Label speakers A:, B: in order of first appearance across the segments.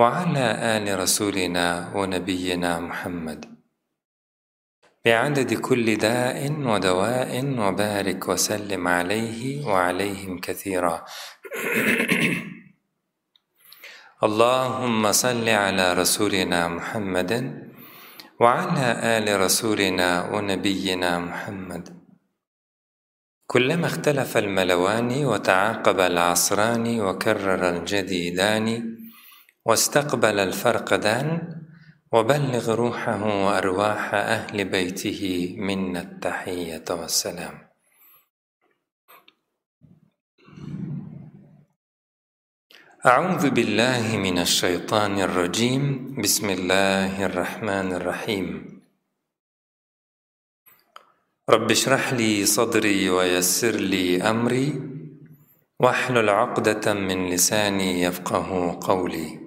A: وعلى آل رسولنا ونبينا محمد. بعدد كل داء ودواء وبارك وسلم عليه وعليهم كثيرا. اللهم صل على رسولنا محمد وعلى آل رسولنا ونبينا محمد. كلما اختلف الملوان وتعاقب العصران وكرر الجديدان واستقبل الفرقدان وبلغ روحه وأرواح أهل بيته منا التحية والسلام. أعوذ بالله من الشيطان الرجيم. بسم الله الرحمن الرحيم. رب اشرح لي صدري ويسر لي أمري واحلل عقدة من لساني يفقه قولي.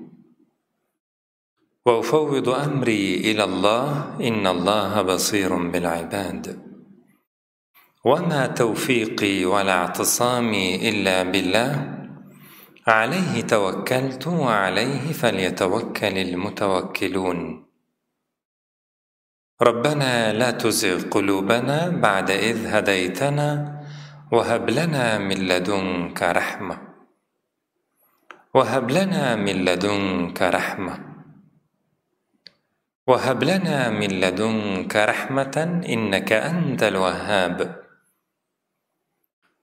A: وأفوض أمري إلى الله إن الله بصير بالعباد. وما توفيقي ولا اعتصامي إلا بالله. عليه توكلت وعليه فليتوكل المتوكلون. ربنا لا تزغ قلوبنا بعد إذ هديتنا وهب لنا من لدنك رحمة. وهب لنا من لدنك رحمة. وهب لنا من لدنك رحمة إنك أنت الوهاب.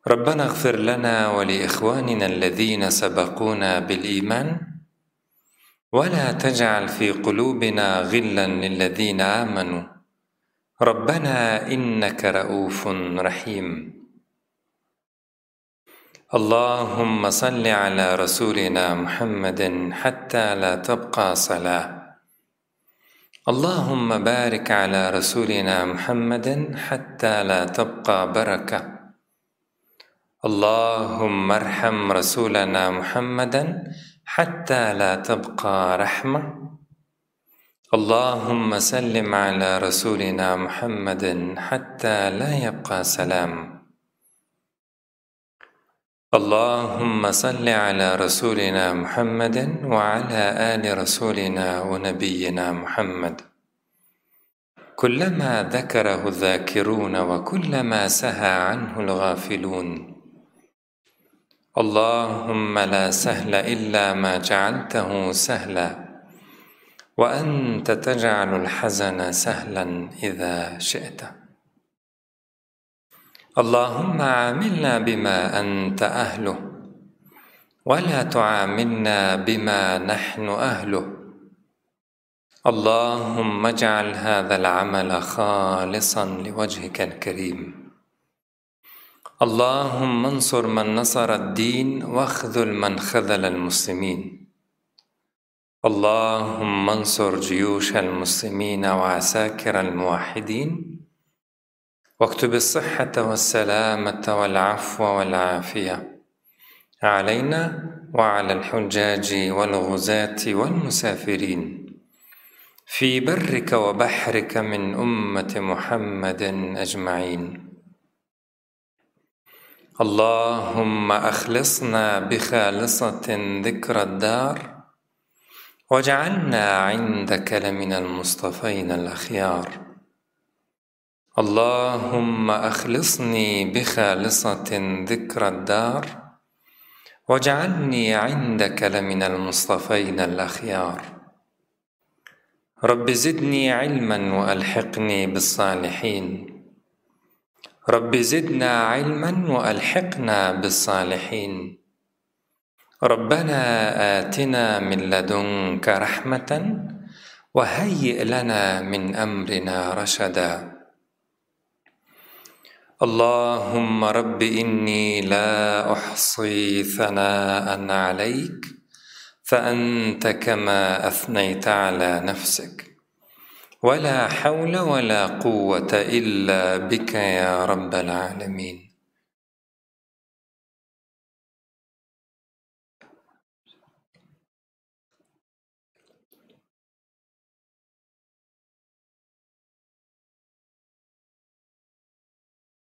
A: ربنا اغفر لنا ولإخواننا الذين سبقونا بالإيمان ولا تجعل في قلوبنا غلا للذين آمنوا. ربنا إنك رؤوف رحيم. اللهم صل على رسولنا محمد حتى لا تبقى صلاة. اللهم بارك على رسولنا محمد حتى لا تبقى بركة. اللهم ارحم رسولنا محمدا حتى لا تبقى رحمة. اللهم سلم على رسولنا محمد حتى لا يبقى سلام. اللهم صل على رسولنا محمد وعلى آل رسولنا ونبينا محمد. كلما ذكره الذاكرون وكلما سهى عنه الغافلون. اللهم لا سهل إلا ما جعلته سهلا. وأنت تجعل الحزن سهلا إذا شئت. اللهم عاملنا بما أنت أهله ولا تعاملنا بما نحن أهله. اللهم اجعل هذا العمل خالصا لوجهك الكريم. اللهم انصر من نصر الدين واخذل من خذل المسلمين. اللهم انصر جيوش المسلمين وعساكر الموحدين. واكتب الصحة والسلامة والعفو والعافية علينا وعلى الحجاج والغزاة والمسافرين. في برك وبحرك من أمة محمد أجمعين. اللهم أخلصنا بخالصة ذكر الدار واجعلنا عندك لمن المصطفين الأخيار. اللهم أخلصني بخالصة ذكر الدار واجعلني عندك لمن المصطفين الأخيار. رب زدني علما وألحقني بالصالحين. رب زدنا علما وألحقنا بالصالحين. ربنا آتنا من لدنك رحمة وهيئ لنا من أمرنا رشدا. اللهم رب إني لا أحصي ثناء عليك فأنت كما أثنيت على نفسك. ولا حول ولا قوة إلا بك يا رب العالمين.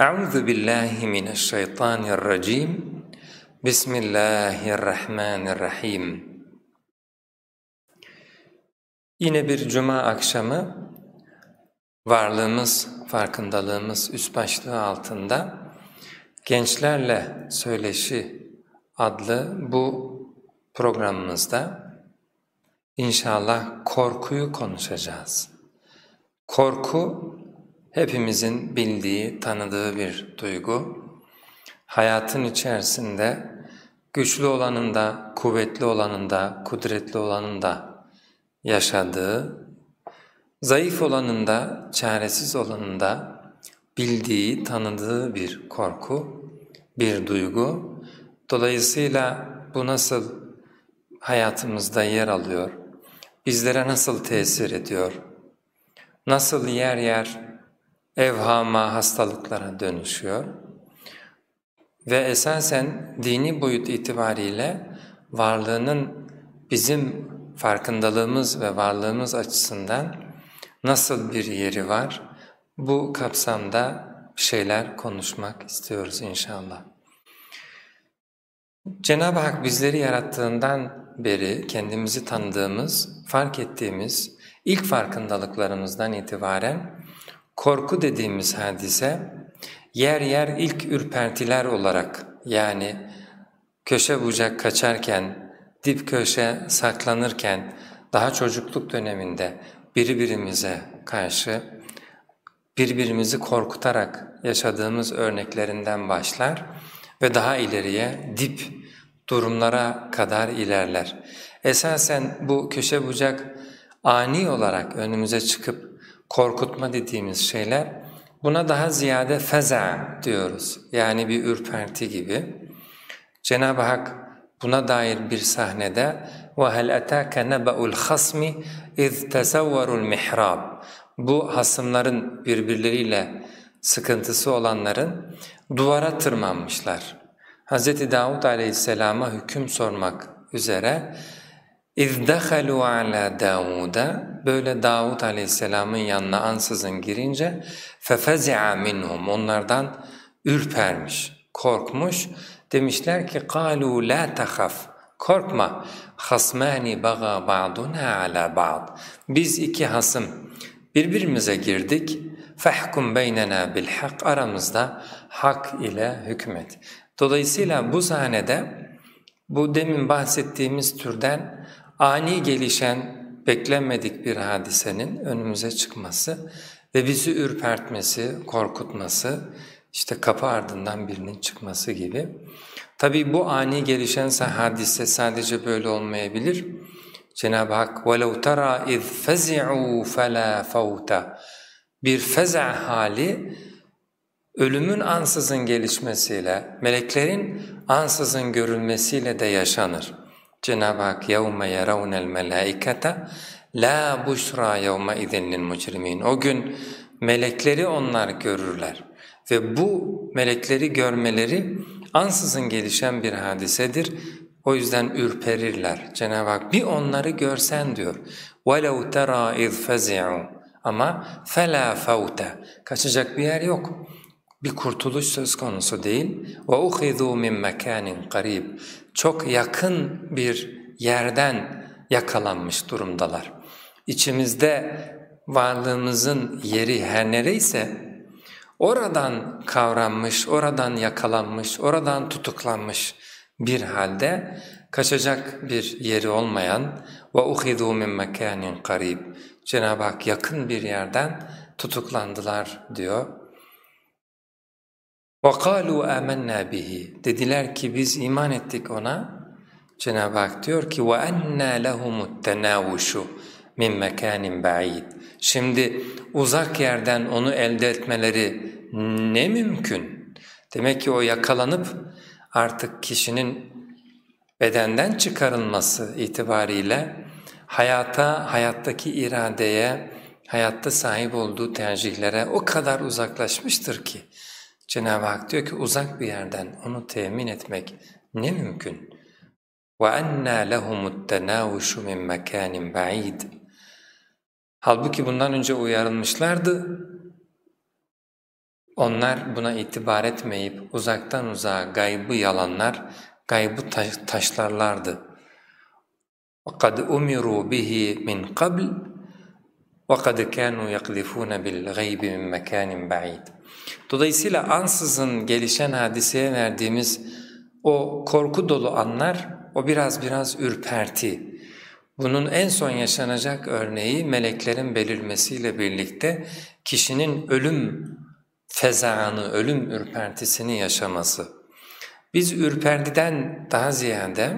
A: أعوذ بالله من الشيطان الرجيم بسم الله الرحمن الرحيم Yine bir cuma akşamı varlığımız, farkındalığımız üst başlığı altında Gençlerle Söyleşi adlı bu programımızda inşallah korkuyu konuşacağız. Korku hepimizin bildiği, tanıdığı bir duygu. Hayatın içerisinde güçlü olanın da, kuvvetli olanın da, kudretli olanın da yaşadığı, zayıf olanın da, çaresiz olanın da bildiği, tanıdığı bir korku, bir duygu. Dolayısıyla bu nasıl hayatımızda yer alıyor, bizlere nasıl tesir ediyor, nasıl yer yer evhama, hastalıklara dönüşüyor. Ve esasen dini boyut itibariyle varlığının bizim farkındalığımız ve varlığımız açısından nasıl bir yeri var, bu kapsamda şeyler konuşmak istiyoruz inşallah. Cenab-ı Hak bizleri yarattığından beri kendimizi tanıdığımız, fark ettiğimiz ilk farkındalıklarımızdan itibaren Korku dediğimiz hadise yer yer ilk ürpertiler olarak yani köşe bucak kaçarken, dip köşe saklanırken daha çocukluk döneminde birbirimize karşı birbirimizi korkutarak yaşadığımız örneklerinden başlar ve daha ileriye dip durumlara kadar ilerler. Esasen bu köşe bucak ani olarak önümüze çıkıp korkutma dediğimiz şeyler buna daha ziyade feza diyoruz. Yani bir ürperti gibi. Cenab-ı Hak buna dair bir sahnede وَهَلْ اَتَاكَ نَبَأُ الْخَصْمِ اِذْ تَسَوَّرُ الْمِحْرَابِ Bu hasımların birbirleriyle sıkıntısı olanların duvara tırmanmışlar. Hz. Davud aleyhisselama hüküm sormak üzere اِذْ دَخَلُوا عَلَى دَاوُدَ Böyle Davud aleyhisselamın yanına ansızın girince فَفَزِعَ minhum Onlardan ürpermiş, korkmuş. Demişler ki قَالُوا لَا تَخَفْ Korkma. خَصْمَانِ بَغَى بَعْضُنَا عَلَى بَعْضٍ Biz iki hasım birbirimize girdik. فَحْكُمْ بَيْنَنَا بِالْحَقِّ Aramızda hak ile hükmet. Dolayısıyla bu sahnede bu demin bahsettiğimiz türden ani gelişen, beklenmedik bir hadisenin önümüze çıkması ve bizi ürpertmesi, korkutması, işte kapı ardından birinin çıkması gibi. Tabi bu ani gelişen hadise sadece böyle olmayabilir. Cenab-ı Hak وَلَوْ تَرَى اِذْ فَزِعُوا فَلَا فَوْتَ Bir feza hali ölümün ansızın gelişmesiyle, meleklerin ansızın görülmesiyle de yaşanır. Cenab-ı Hak يَوْمَ يَرَوْنَ الْمَلَائِكَةَ لَا بُشْرَى يَوْمَ اِذٍ لِلْمُجْرِمِينَ O gün melekleri onlar görürler. Ve bu melekleri görmeleri ansızın gelişen bir hadisedir. O yüzden ürperirler. Cenab-ı Hak bir onları görsen diyor. وَلَوْ تَرَى اِذْ فَزِعُوا Ama فَلَا فَوْتَ Kaçacak bir yer yok. Bir kurtuluş söz konusu değil. وَاُخِذُوا مِنْ مَكَانٍ قَرِيبٍ Çok yakın bir yerden yakalanmış durumdalar. İçimizde varlığımızın yeri her nereyse oradan kavranmış, oradan yakalanmış, oradan tutuklanmış bir halde kaçacak bir yeri olmayan ve uhidu min mekanin qarib Cenab-ı Hak yakın bir yerden tutuklandılar diyor. وَقَالُوا آمَنَّا bihi Dediler ki biz iman ettik ona. Cenab-ı Hak diyor ki وَاَنَّا لَهُمُ التَّنَاوُشُ min mekanin ba'id. Şimdi uzak yerden onu elde etmeleri ne mümkün? Demek ki o yakalanıp artık kişinin bedenden çıkarılması itibariyle hayata, hayattaki iradeye, hayatta sahip olduğu tercihlere o kadar uzaklaşmıştır ki Cenab-ı Hak diyor ki uzak bir yerden onu temin etmek ne mümkün? وَاَنَّا لَهُمُ التَّنَاوُشُ مِنْ مَكَانٍ بَعِيدٍ Halbuki bundan önce uyarılmışlardı. Onlar buna itibar etmeyip uzaktan uzağa gaybı yalanlar, gaybı taş taşlarlardı. وَقَدْ اُمِرُوا بِهِ مِنْ قَبْلِ وَقَدْ كَانُوا يَقْذِفُونَ بِالْغَيْبِ مِنْ مَكَانٍ بَعِيدٍ Dolayısıyla ansızın gelişen hadiseye verdiğimiz o korku dolu anlar, o biraz biraz ürperti, bunun en son yaşanacak örneği meleklerin belirmesiyle birlikte kişinin ölüm fezağını, ölüm ürpertisini yaşaması. Biz ürpertiden daha ziyade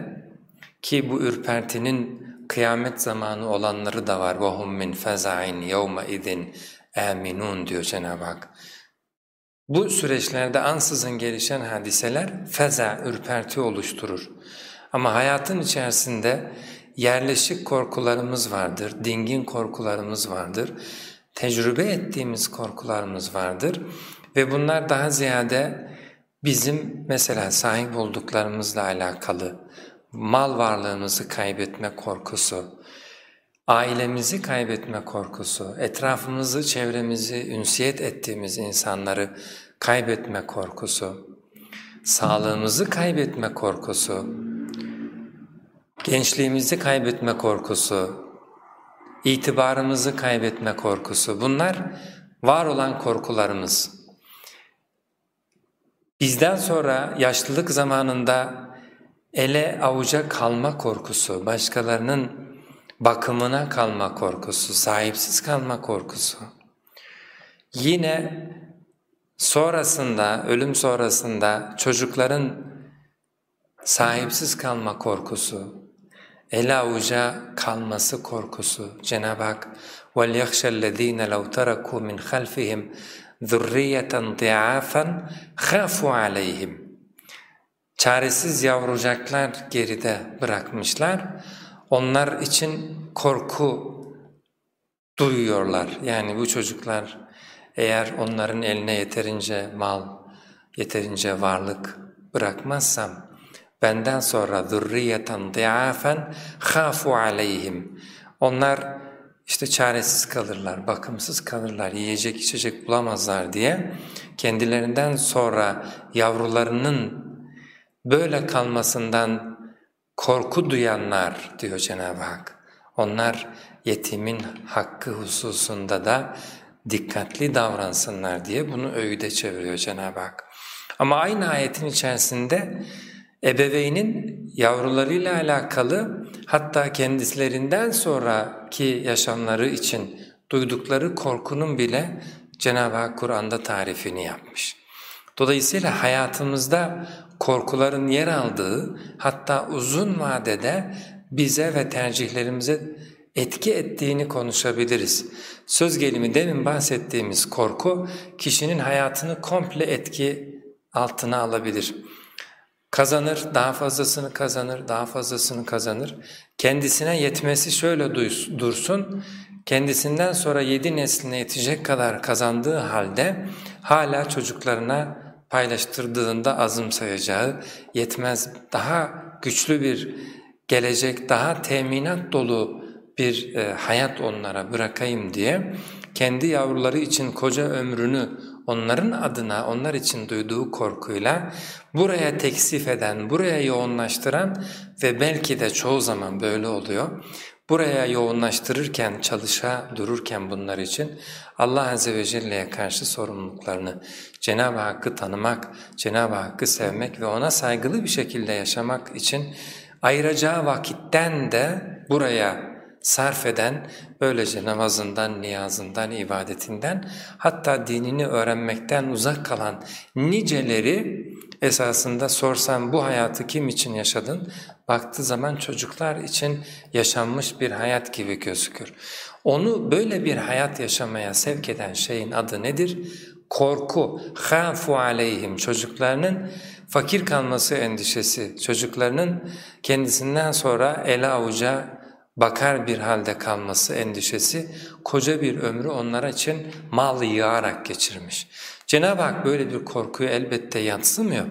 A: ki bu ürpertinin kıyamet zamanı olanları da var. وَهُمْ مِنْ فَزَعٍ يَوْمَ اِذٍ اَمِنُونَ diyor Cenab-ı Hak. Bu süreçlerde ansızın gelişen hadiseler feza, ürperti oluşturur. Ama hayatın içerisinde yerleşik korkularımız vardır, dingin korkularımız vardır, tecrübe ettiğimiz korkularımız vardır ve bunlar daha ziyade bizim mesela sahip olduklarımızla alakalı mal varlığımızı kaybetme korkusu, ailemizi kaybetme korkusu, etrafımızı, çevremizi, ünsiyet ettiğimiz insanları kaybetme korkusu, sağlığımızı kaybetme korkusu, gençliğimizi kaybetme korkusu, itibarımızı kaybetme korkusu bunlar var olan korkularımız. Bizden sonra yaşlılık zamanında ele avuca kalma korkusu, başkalarının bakımına kalma korkusu, sahipsiz kalma korkusu. Yine sonrasında, ölüm sonrasında çocukların sahipsiz kalma korkusu, el avuca kalması korkusu. Cenab-ı Hak وَلْيَخْشَ الَّذ۪ينَ لَوْ تَرَكُوا مِنْ خَلْفِهِمْ ذُرِّيَّةً ضِعَافًا خَافُوا عَلَيْهِمْ Çaresiz yavrucaklar geride bırakmışlar. Onlar için korku duyuyorlar. Yani bu çocuklar eğer onların eline yeterince mal, yeterince varlık bırakmazsam benden sonra zurriyeten diafen khafu aleyhim. Onlar işte çaresiz kalırlar, bakımsız kalırlar, yiyecek içecek bulamazlar diye kendilerinden sonra yavrularının böyle kalmasından korku duyanlar diyor Cenab-ı Hak. Onlar yetimin hakkı hususunda da dikkatli davransınlar diye bunu öğüde çeviriyor Cenab-ı Hak. Ama aynı ayetin içerisinde ebeveynin yavrularıyla alakalı hatta kendislerinden sonraki yaşamları için duydukları korkunun bile Cenab-ı Hak Kur'an'da tarifini yapmış. Dolayısıyla hayatımızda korkuların yer aldığı hatta uzun vadede bize ve tercihlerimize etki ettiğini konuşabiliriz. Söz gelimi demin bahsettiğimiz korku kişinin hayatını komple etki altına alabilir. Kazanır, daha fazlasını kazanır, daha fazlasını kazanır. Kendisine yetmesi şöyle dursun, kendisinden sonra yedi nesline yetecek kadar kazandığı halde hala çocuklarına paylaştırdığında azımsayacağı yetmez daha güçlü bir gelecek, daha teminat dolu bir e, hayat onlara bırakayım diye kendi yavruları için koca ömrünü onların adına, onlar için duyduğu korkuyla buraya teksif eden, buraya yoğunlaştıran ve belki de çoğu zaman böyle oluyor, buraya yoğunlaştırırken, çalışa dururken bunlar için Allah Azze ve Celle'ye karşı sorumluluklarını, Cenab-ı Hakk'ı tanımak, Cenab-ı Hakk'ı sevmek ve ona saygılı bir şekilde yaşamak için ayıracağı vakitten de buraya sarf eden böylece namazından, niyazından, ibadetinden hatta dinini öğrenmekten uzak kalan niceleri esasında sorsan bu hayatı kim için yaşadın? Baktığı zaman çocuklar için yaşanmış bir hayat gibi gözükür. Onu böyle bir hayat yaşamaya sevk eden şeyin adı nedir? Korku, hafu aleyhim çocuklarının fakir kalması endişesi, çocuklarının kendisinden sonra ele avuca bakar bir halde kalması endişesi koca bir ömrü onlar için mal yığarak geçirmiş. Cenab-ı Hak böyle bir korkuyu elbette yatsımıyor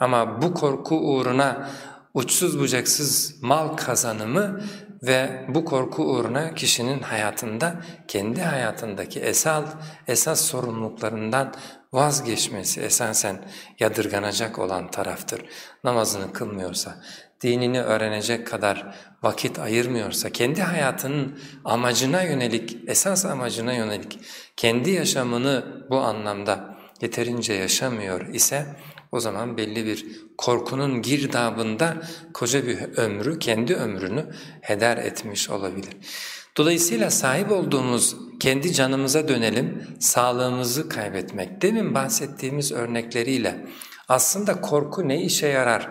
A: ama bu korku uğruna uçsuz bucaksız mal kazanımı ve bu korku uğruna kişinin hayatında kendi hayatındaki esas, esas sorumluluklarından vazgeçmesi esasen yadırganacak olan taraftır. Namazını kılmıyorsa, dinini öğrenecek kadar vakit ayırmıyorsa, kendi hayatının amacına yönelik, esas amacına yönelik kendi yaşamını bu anlamda yeterince yaşamıyor ise o zaman belli bir korkunun girdabında koca bir ömrü, kendi ömrünü heder etmiş olabilir. Dolayısıyla sahip olduğumuz kendi canımıza dönelim, sağlığımızı kaybetmek. Demin bahsettiğimiz örnekleriyle aslında korku ne işe yarar?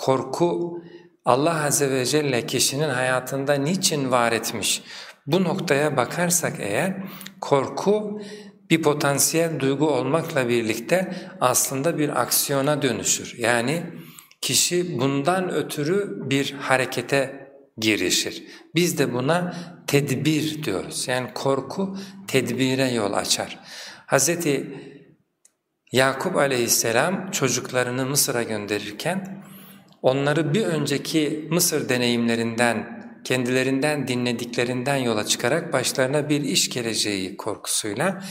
A: Korku Allah Azze ve Celle kişinin hayatında niçin var etmiş? Bu noktaya bakarsak eğer korku bir potansiyel duygu olmakla birlikte aslında bir aksiyona dönüşür. Yani kişi bundan ötürü bir harekete girişir. Biz de buna tedbir diyoruz. Yani korku tedbire yol açar. Hz. Yakup aleyhisselam çocuklarını Mısır'a gönderirken onları bir önceki Mısır deneyimlerinden, kendilerinden dinlediklerinden yola çıkarak başlarına bir iş geleceği korkusuyla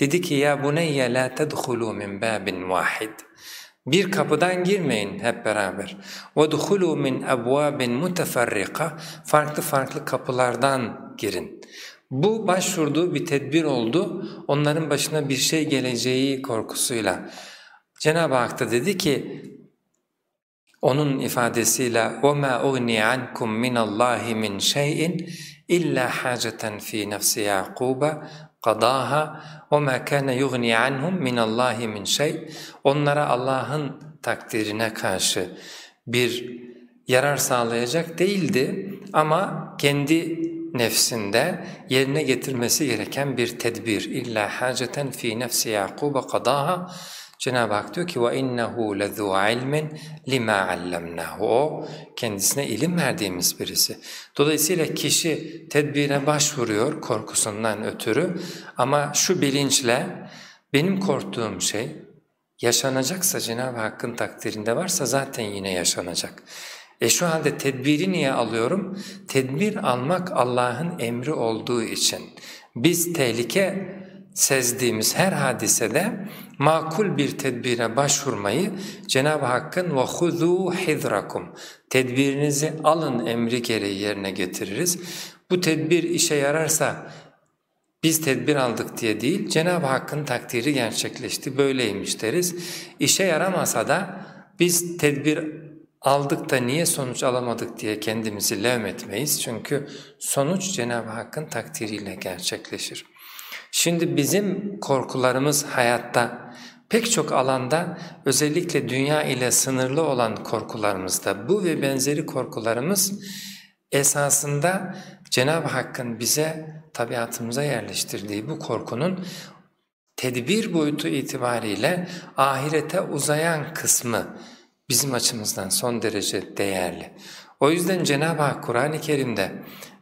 A: dedi ki ya buneyye la tedhulu min babin vahid. Bir kapıdan girmeyin hep beraber. وَدْخُلُوا مِنْ أَبْوَابٍ مُتَفَرِّقَ Farklı farklı kapılardan girin. Bu başvurduğu bir tedbir oldu, onların başına bir şey geleceği korkusuyla. Cenab-ı Hak da dedi ki, onun ifadesiyle وَمَا اُغْنِي عَنْكُمْ مِنَ اللّٰهِ مِنْ شَيْءٍ اِلَّا حَاجَةً ف۪ي نَفْسِ يَعْقُوبَ قَضَاهَا وَمَا كَانَ يُغْنِي عَنْهُمْ مِنَ اللّٰهِ مِنْ شَيْءٍ Onlara Allah'ın takdirine karşı bir yarar sağlayacak değildi ama kendi nefsinde yerine getirmesi gereken bir tedbir. İlla haceten fi nefsi Yakuba qadaha Cenab-ı Hak diyor ki وَاِنَّهُ لَذُوا عِلْمٍ لِمَا عَلَّمْنَاهُ O kendisine ilim verdiğimiz birisi. Dolayısıyla kişi tedbire başvuruyor korkusundan ötürü ama şu bilinçle benim korktuğum şey yaşanacaksa Cenab-ı Hakk'ın takdirinde varsa zaten yine yaşanacak. E şu halde tedbiri niye alıyorum? Tedbir almak Allah'ın emri olduğu için. Biz tehlike sezdiğimiz her hadisede makul bir tedbire başvurmayı Cenab-ı Hakk'ın وَخُذُوا حِذْرَكُمْ Tedbirinizi alın emri gereği yerine getiririz. Bu tedbir işe yararsa biz tedbir aldık diye değil, Cenab-ı Hakk'ın takdiri gerçekleşti, böyleymiş deriz. İşe yaramasa da biz tedbir aldık da niye sonuç alamadık diye kendimizi levmetmeyiz. Çünkü sonuç Cenab-ı Hakk'ın takdiriyle gerçekleşir. Şimdi bizim korkularımız hayatta pek çok alanda özellikle dünya ile sınırlı olan korkularımızda bu ve benzeri korkularımız esasında Cenab-ı Hakk'ın bize tabiatımıza yerleştirdiği bu korkunun tedbir boyutu itibariyle ahirete uzayan kısmı bizim açımızdan son derece değerli. O yüzden Cenab-ı Hak Kur'an-ı Kerim'de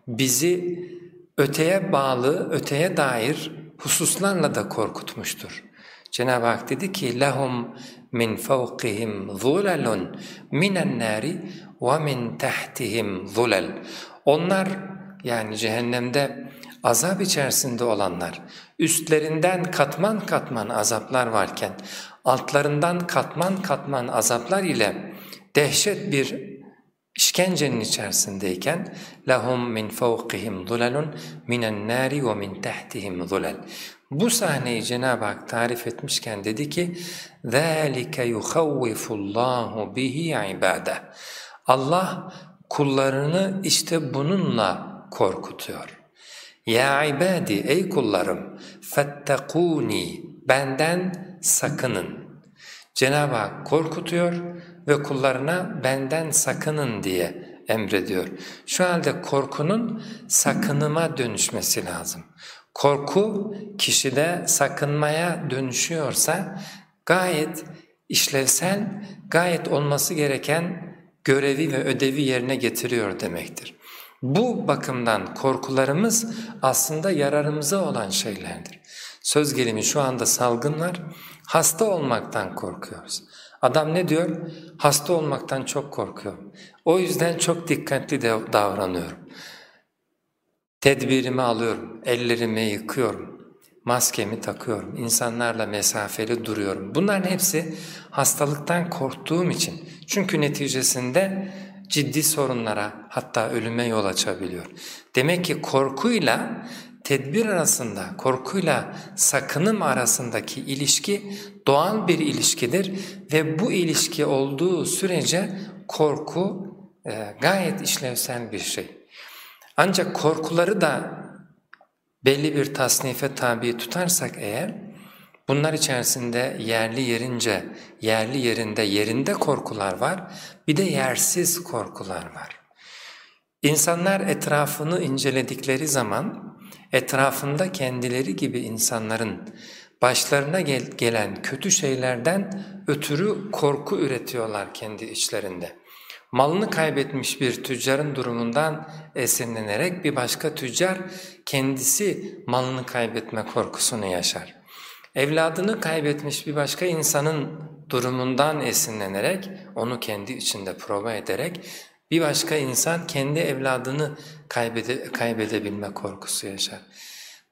A: bizi öteye bağlı, öteye dair hususlarla da korkutmuştur. Cenab-ı Hak dedi ki lahum min fawqihim zulalun minen nari ve min tahtihim zulal. Onlar yani cehennemde azap içerisinde olanlar, üstlerinden katman katman azaplar varken, altlarından katman katman azaplar ile dehşet bir İşkencenin içerisindeyken lahum min fawqihim zulalun minen nari ve min tahtihim zulal. Bu sahneyi Cenab-ı Hak tarif etmişken dedi ki: "Zalika yuhawwifullahu bihi ibade." Allah kullarını işte bununla korkutuyor. Ya ibadi ey kullarım fettakuni benden sakının. Cenab-ı Hak korkutuyor ve kullarına benden sakının diye emrediyor. Şu halde korkunun sakınıma dönüşmesi lazım. Korku kişide sakınmaya dönüşüyorsa gayet işlevsel, gayet olması gereken görevi ve ödevi yerine getiriyor demektir. Bu bakımdan korkularımız aslında yararımıza olan şeylerdir. Söz gelimi şu anda salgın var, hasta olmaktan korkuyoruz. Adam ne diyor? Hasta olmaktan çok korkuyorum. O yüzden çok dikkatli davranıyorum. Tedbirimi alıyorum, ellerimi yıkıyorum, maskemi takıyorum, insanlarla mesafeli duruyorum. Bunların hepsi hastalıktan korktuğum için. Çünkü neticesinde ciddi sorunlara hatta ölüme yol açabiliyor. Demek ki korkuyla tedbir arasında, korkuyla sakınım arasındaki ilişki doğal bir ilişkidir ve bu ilişki olduğu sürece korku e, gayet işlevsel bir şey. Ancak korkuları da belli bir tasnife tabi tutarsak eğer, bunlar içerisinde yerli yerince, yerli yerinde, yerinde korkular var, bir de yersiz korkular var. İnsanlar etrafını inceledikleri zaman, etrafında kendileri gibi insanların başlarına gel gelen kötü şeylerden ötürü korku üretiyorlar kendi içlerinde. Malını kaybetmiş bir tüccarın durumundan esinlenerek bir başka tüccar kendisi malını kaybetme korkusunu yaşar. Evladını kaybetmiş bir başka insanın durumundan esinlenerek, onu kendi içinde prova ederek bir başka insan kendi evladını kaybede, kaybedebilme korkusu yaşar.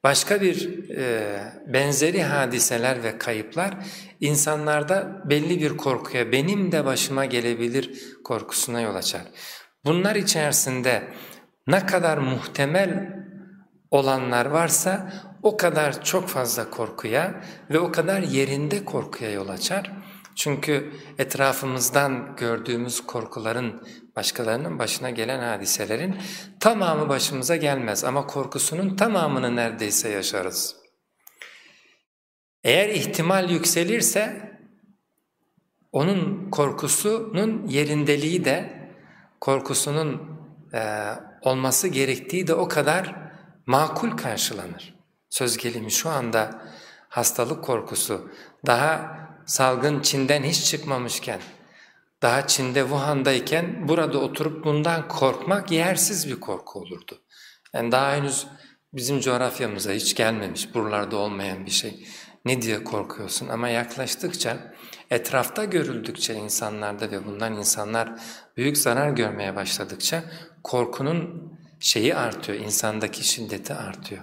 A: Başka bir e, benzeri hadiseler ve kayıplar insanlarda belli bir korkuya benim de başıma gelebilir korkusuna yol açar. Bunlar içerisinde ne kadar muhtemel olanlar varsa o kadar çok fazla korkuya ve o kadar yerinde korkuya yol açar. Çünkü etrafımızdan gördüğümüz korkuların, başkalarının başına gelen hadiselerin tamamı başımıza gelmez ama korkusunun tamamını neredeyse yaşarız. Eğer ihtimal yükselirse onun korkusunun yerindeliği de korkusunun e, olması gerektiği de o kadar makul karşılanır. Söz gelimi şu anda hastalık korkusu daha salgın Çin'den hiç çıkmamışken, daha Çin'de Wuhan'dayken burada oturup bundan korkmak yersiz bir korku olurdu. Yani daha henüz bizim coğrafyamıza hiç gelmemiş, buralarda olmayan bir şey. Ne diye korkuyorsun ama yaklaştıkça, etrafta görüldükçe insanlarda ve bundan insanlar büyük zarar görmeye başladıkça korkunun şeyi artıyor, insandaki şiddeti artıyor.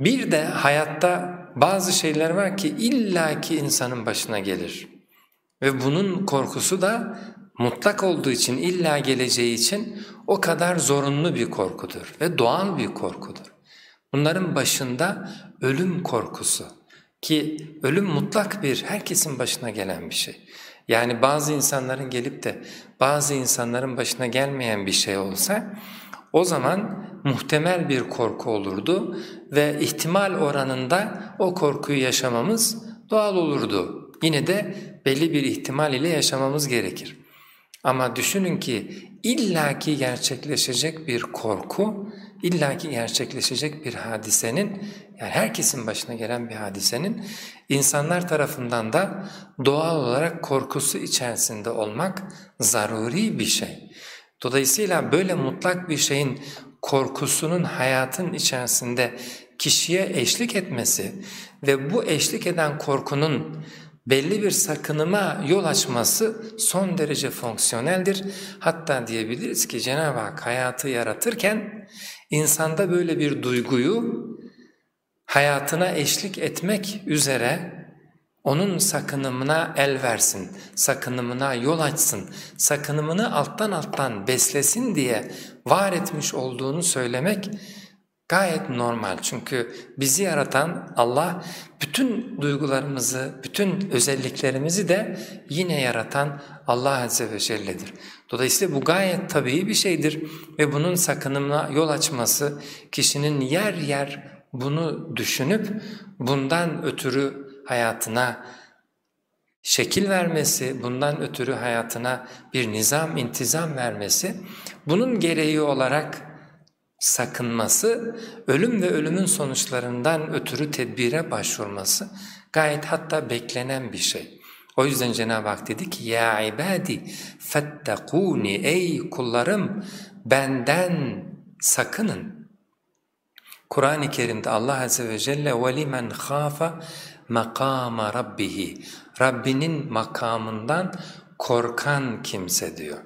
A: Bir de hayatta bazı şeyler var ki illaki insanın başına gelir. Ve bunun korkusu da mutlak olduğu için, illa geleceği için o kadar zorunlu bir korkudur ve doğal bir korkudur. Bunların başında ölüm korkusu ki ölüm mutlak bir, herkesin başına gelen bir şey. Yani bazı insanların gelip de bazı insanların başına gelmeyen bir şey olsa o zaman muhtemel bir korku olurdu ve ihtimal oranında o korkuyu yaşamamız doğal olurdu. Yine de belli bir ihtimal ile yaşamamız gerekir. Ama düşünün ki illaki gerçekleşecek bir korku, illaki gerçekleşecek bir hadisenin, yani herkesin başına gelen bir hadisenin insanlar tarafından da doğal olarak korkusu içerisinde olmak zaruri bir şey. Dolayısıyla böyle mutlak bir şeyin korkusunun hayatın içerisinde kişiye eşlik etmesi ve bu eşlik eden korkunun belli bir sakınıma yol açması son derece fonksiyoneldir. Hatta diyebiliriz ki Cenab-ı Hak hayatı yaratırken insanda böyle bir duyguyu hayatına eşlik etmek üzere onun sakınımına el versin, sakınımına yol açsın, sakınımını alttan alttan beslesin diye var etmiş olduğunu söylemek gayet normal. Çünkü bizi yaratan Allah bütün duygularımızı, bütün özelliklerimizi de yine yaratan Allah Azze ve Celle'dir. Dolayısıyla bu gayet tabii bir şeydir ve bunun sakınımına yol açması kişinin yer yer bunu düşünüp bundan ötürü hayatına şekil vermesi, bundan ötürü hayatına bir nizam, intizam vermesi, bunun gereği olarak sakınması, ölüm ve ölümün sonuçlarından ötürü tedbire başvurması gayet hatta beklenen bir şey. O yüzden Cenab-ı Hak dedi ki ya ibadi fettekuni ey kullarım benden sakının. Kur'an-ı Kerim'de Allah Azze ve Celle وَلِمَنْ خَافَ makama rabbihi Rabbinin makamından korkan kimse diyor.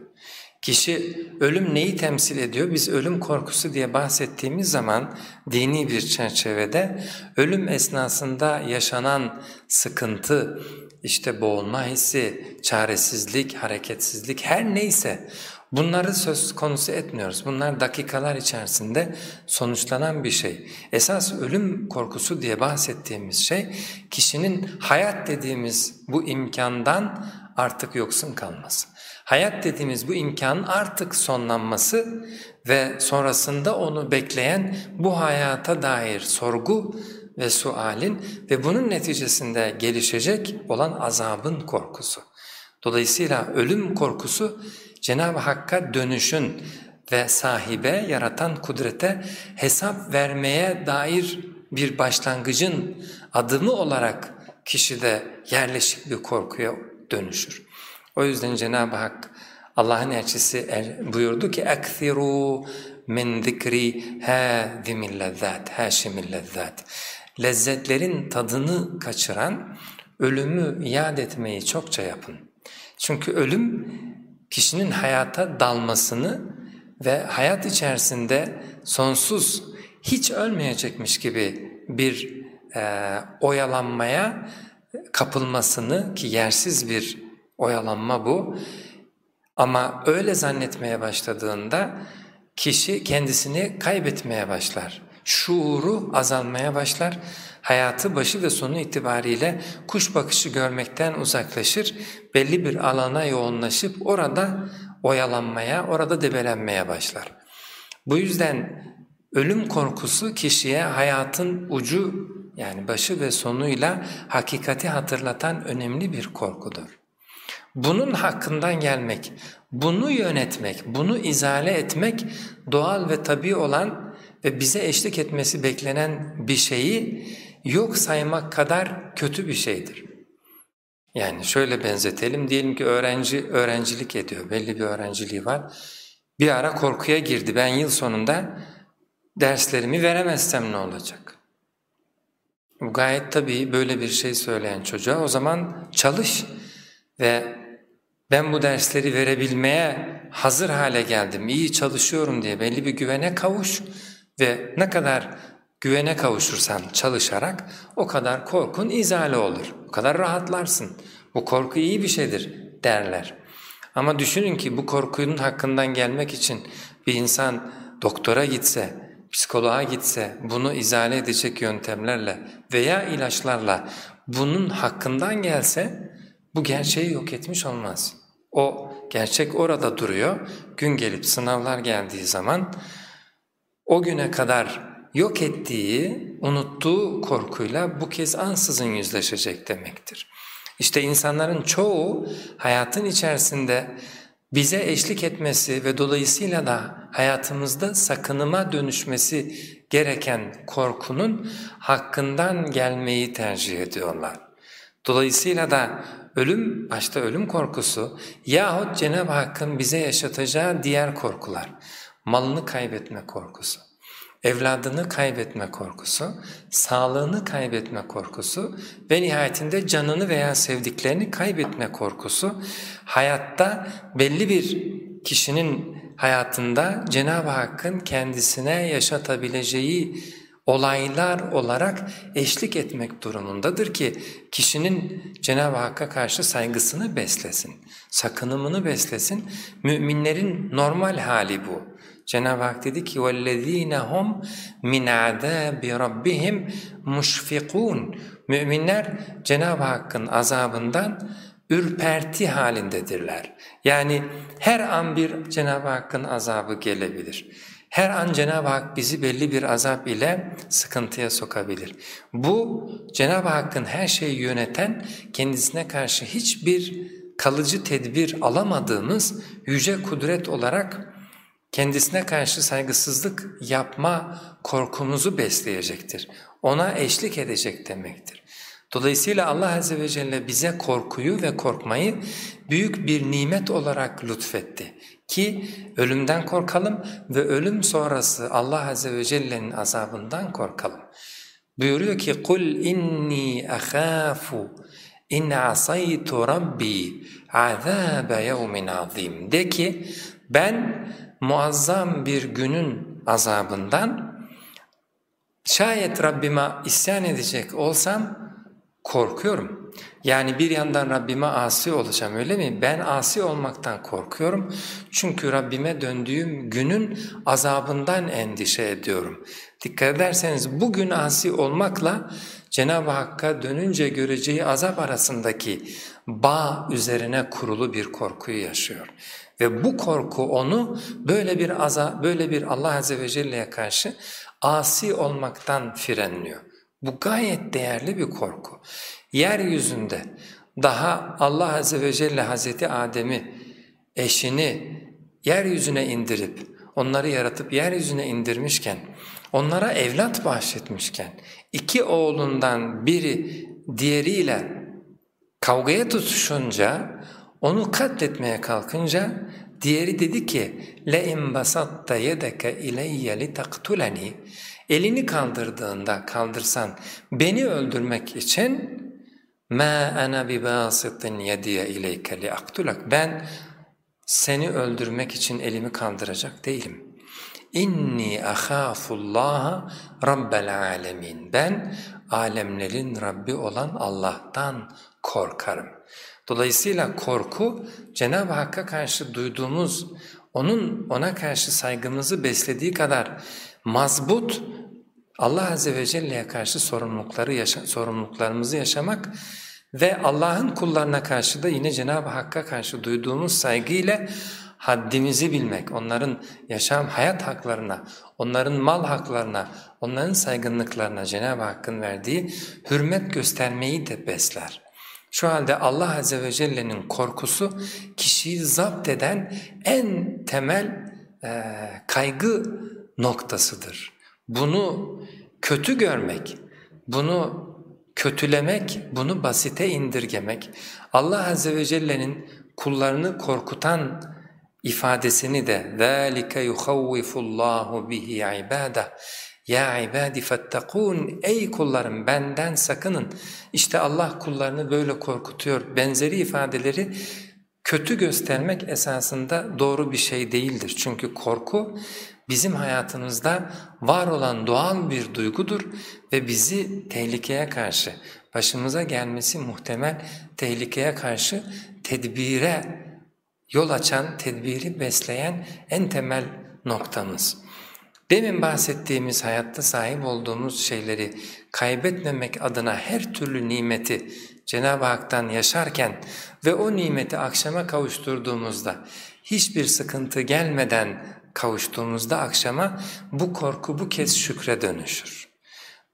A: Kişi ölüm neyi temsil ediyor? Biz ölüm korkusu diye bahsettiğimiz zaman dini bir çerçevede ölüm esnasında yaşanan sıkıntı, işte boğulma hissi, çaresizlik, hareketsizlik her neyse bunları söz konusu etmiyoruz. Bunlar dakikalar içerisinde sonuçlanan bir şey. Esas ölüm korkusu diye bahsettiğimiz şey kişinin hayat dediğimiz bu imkandan artık yoksun kalması. Hayat dediğimiz bu imkanın artık sonlanması ve sonrasında onu bekleyen bu hayata dair sorgu ve sualin ve bunun neticesinde gelişecek olan azabın korkusu. Dolayısıyla ölüm korkusu Cenab-ı Hakk'a dönüşün ve sahibe, yaratan kudrete hesap vermeye dair bir başlangıcın adımı olarak kişide yerleşik bir korkuya dönüşür. O yüzden Cenab-ı Hak Allah'ın elçisi er, buyurdu ki اَكْثِرُوا min zikri hâzimil lezzat, hâşimil lezzat. Lezzetlerin tadını kaçıran ölümü iade etmeyi çokça yapın. Çünkü ölüm kişinin hayata dalmasını ve hayat içerisinde sonsuz hiç ölmeyecekmiş gibi bir e, oyalanmaya kapılmasını ki yersiz bir oyalanma bu ama öyle zannetmeye başladığında kişi kendisini kaybetmeye başlar. Şuuru azalmaya başlar, hayatı başı ve sonu itibariyle kuş bakışı görmekten uzaklaşır, belli bir alana yoğunlaşıp orada oyalanmaya, orada debelenmeye başlar. Bu yüzden ölüm korkusu kişiye hayatın ucu yani başı ve sonuyla hakikati hatırlatan önemli bir korkudur. Bunun hakkından gelmek, bunu yönetmek, bunu izale etmek doğal ve tabii olan ve bize eşlik etmesi beklenen bir şeyi yok saymak kadar kötü bir şeydir. Yani şöyle benzetelim, diyelim ki öğrenci öğrencilik ediyor, belli bir öğrenciliği var. Bir ara korkuya girdi, ben yıl sonunda derslerimi veremezsem ne olacak? Bu gayet tabii böyle bir şey söyleyen çocuğa o zaman çalış ve ben bu dersleri verebilmeye hazır hale geldim, iyi çalışıyorum diye belli bir güvene kavuş ve ne kadar güvene kavuşursan çalışarak o kadar korkun izale olur, o kadar rahatlarsın. Bu korku iyi bir şeydir derler. Ama düşünün ki bu korkunun hakkından gelmek için bir insan doktora gitse, psikoloğa gitse, bunu izale edecek yöntemlerle veya ilaçlarla bunun hakkından gelse bu gerçeği yok etmiş olmaz. O gerçek orada duruyor, gün gelip sınavlar geldiği zaman o güne kadar yok ettiği, unuttuğu korkuyla bu kez ansızın yüzleşecek demektir. İşte insanların çoğu hayatın içerisinde bize eşlik etmesi ve dolayısıyla da hayatımızda sakınıma dönüşmesi gereken korkunun hakkından gelmeyi tercih ediyorlar. Dolayısıyla da ölüm, başta ölüm korkusu yahut Cenab-ı Hakk'ın bize yaşatacağı diğer korkular. malını kaybetme korkusu, evladını kaybetme korkusu, sağlığını kaybetme korkusu ve nihayetinde canını veya sevdiklerini kaybetme korkusu hayatta belli bir kişinin hayatında Cenab-ı Hakk'ın kendisine yaşatabileceği olaylar olarak eşlik etmek durumundadır ki kişinin Cenab-ı Hakk'a karşı saygısını beslesin, sakınımını beslesin. Müminlerin normal hali bu. Cenab-ı Hak dedi ki وَالَّذ۪ينَ هُمْ مِنْ عَذَابِ رَبِّهِمْ مُشْفِقُونَ Müminler Cenab-ı Hakk'ın azabından ürperti halindedirler. Yani her an bir Cenab-ı Hakk'ın azabı gelebilir. Her an Cenab-ı Hak bizi belli bir azap ile sıkıntıya sokabilir. Bu Cenab-ı Hakk'ın her şeyi yöneten, kendisine karşı hiçbir kalıcı tedbir alamadığımız yüce kudret olarak kendisine karşı saygısızlık yapma korkumuzu besleyecektir. Ona eşlik edecek demektir. Dolayısıyla Allah Azze ve Celle bize korkuyu ve korkmayı büyük bir nimet olarak lütfetti. Ki ölümden korkalım ve ölüm sonrası Allah Azze ve Celle'nin azabından korkalım. Buyuruyor ki قُلْ اِنِّي أَخَافُ اِنْ عَصَيْتُ رَبِّي عَذَابَ يَوْمٍ عَظِيمٍ De ki ben muazzam bir günün azabından şayet Rabbime isyan edecek olsam korkuyorum. Yani bir yandan Rabbime asi olacağım öyle mi? Ben asi olmaktan korkuyorum. Çünkü Rabbime döndüğüm günün azabından endişe ediyorum. Dikkat ederseniz bugün asi olmakla Cenab-ı Hakk'a dönünce göreceği azap arasındaki bağ üzerine kurulu bir korkuyu yaşıyor. Ve bu korku onu böyle bir aza, böyle bir Allah Azze ve Celle'ye karşı asi olmaktan frenliyor. Bu gayet değerli bir korku Yeryüzünde daha Allah Azze ve Celle Hazreti Adem'i, eşini yeryüzüne indirip, onları yaratıp yeryüzüne indirmişken, onlara evlat bahşetmişken, iki oğlundan biri diğeriyle kavgaya tutuşunca, onu katletmeye kalkınca, diğeri dedi ki, لَاِنْ بَسَطَّ يَدَكَ اِلَيَّ لِتَقْتُلَنِي Elini kaldırdığında kaldırsan beni öldürmek için مَا أَنَا بِبَاسِطٍ يَدِيَ اِلَيْكَ لِأَقْتُلَكَ Ben seni öldürmek için elimi kaldıracak değilim. İnni ahafullah rabbel alemin. Ben alemlerin Rabbi olan Allah'tan korkarım. Dolayısıyla korku Cenab-ı Hakk'a karşı duyduğumuz, onun ona karşı saygımızı beslediği kadar mazbut Allah Azze ve Celle'ye karşı sorumlulukları yaşa sorumluluklarımızı yaşamak ve Allah'ın kullarına karşı da yine Cenab-ı Hakk'a karşı duyduğumuz saygıyla haddimizi bilmek, onların yaşam, hayat haklarına, onların mal haklarına, onların saygınlıklarına Cenab-ı Hakk'ın verdiği hürmet göstermeyi de besler. Şu halde Allah Azze ve Celle'nin korkusu kişiyi zapt eden en temel e, kaygı noktasıdır. Bunu kötü görmek, bunu kötülemek, bunu basite indirgemek, Allah Azze ve Celle'nin kullarını korkutan ifadesini de ذَٰلِكَ يُخَوِّفُ اللّٰهُ بِهِ عِبَادَهُ ya ibadi fettekûn ey kullarım benden sakının. İşte Allah kullarını böyle korkutuyor. Benzeri ifadeleri kötü göstermek esasında doğru bir şey değildir. Çünkü korku bizim hayatımızda var olan doğal bir duygudur ve bizi tehlikeye karşı, başımıza gelmesi muhtemel tehlikeye karşı tedbire yol açan, tedbiri besleyen en temel noktamız. Demin bahsettiğimiz hayatta sahip olduğumuz şeyleri kaybetmemek adına her türlü nimeti Cenab-ı Hak'tan yaşarken ve o nimeti akşama kavuşturduğumuzda hiçbir sıkıntı gelmeden kavuştuğumuzda akşama bu korku bu kez şükre dönüşür.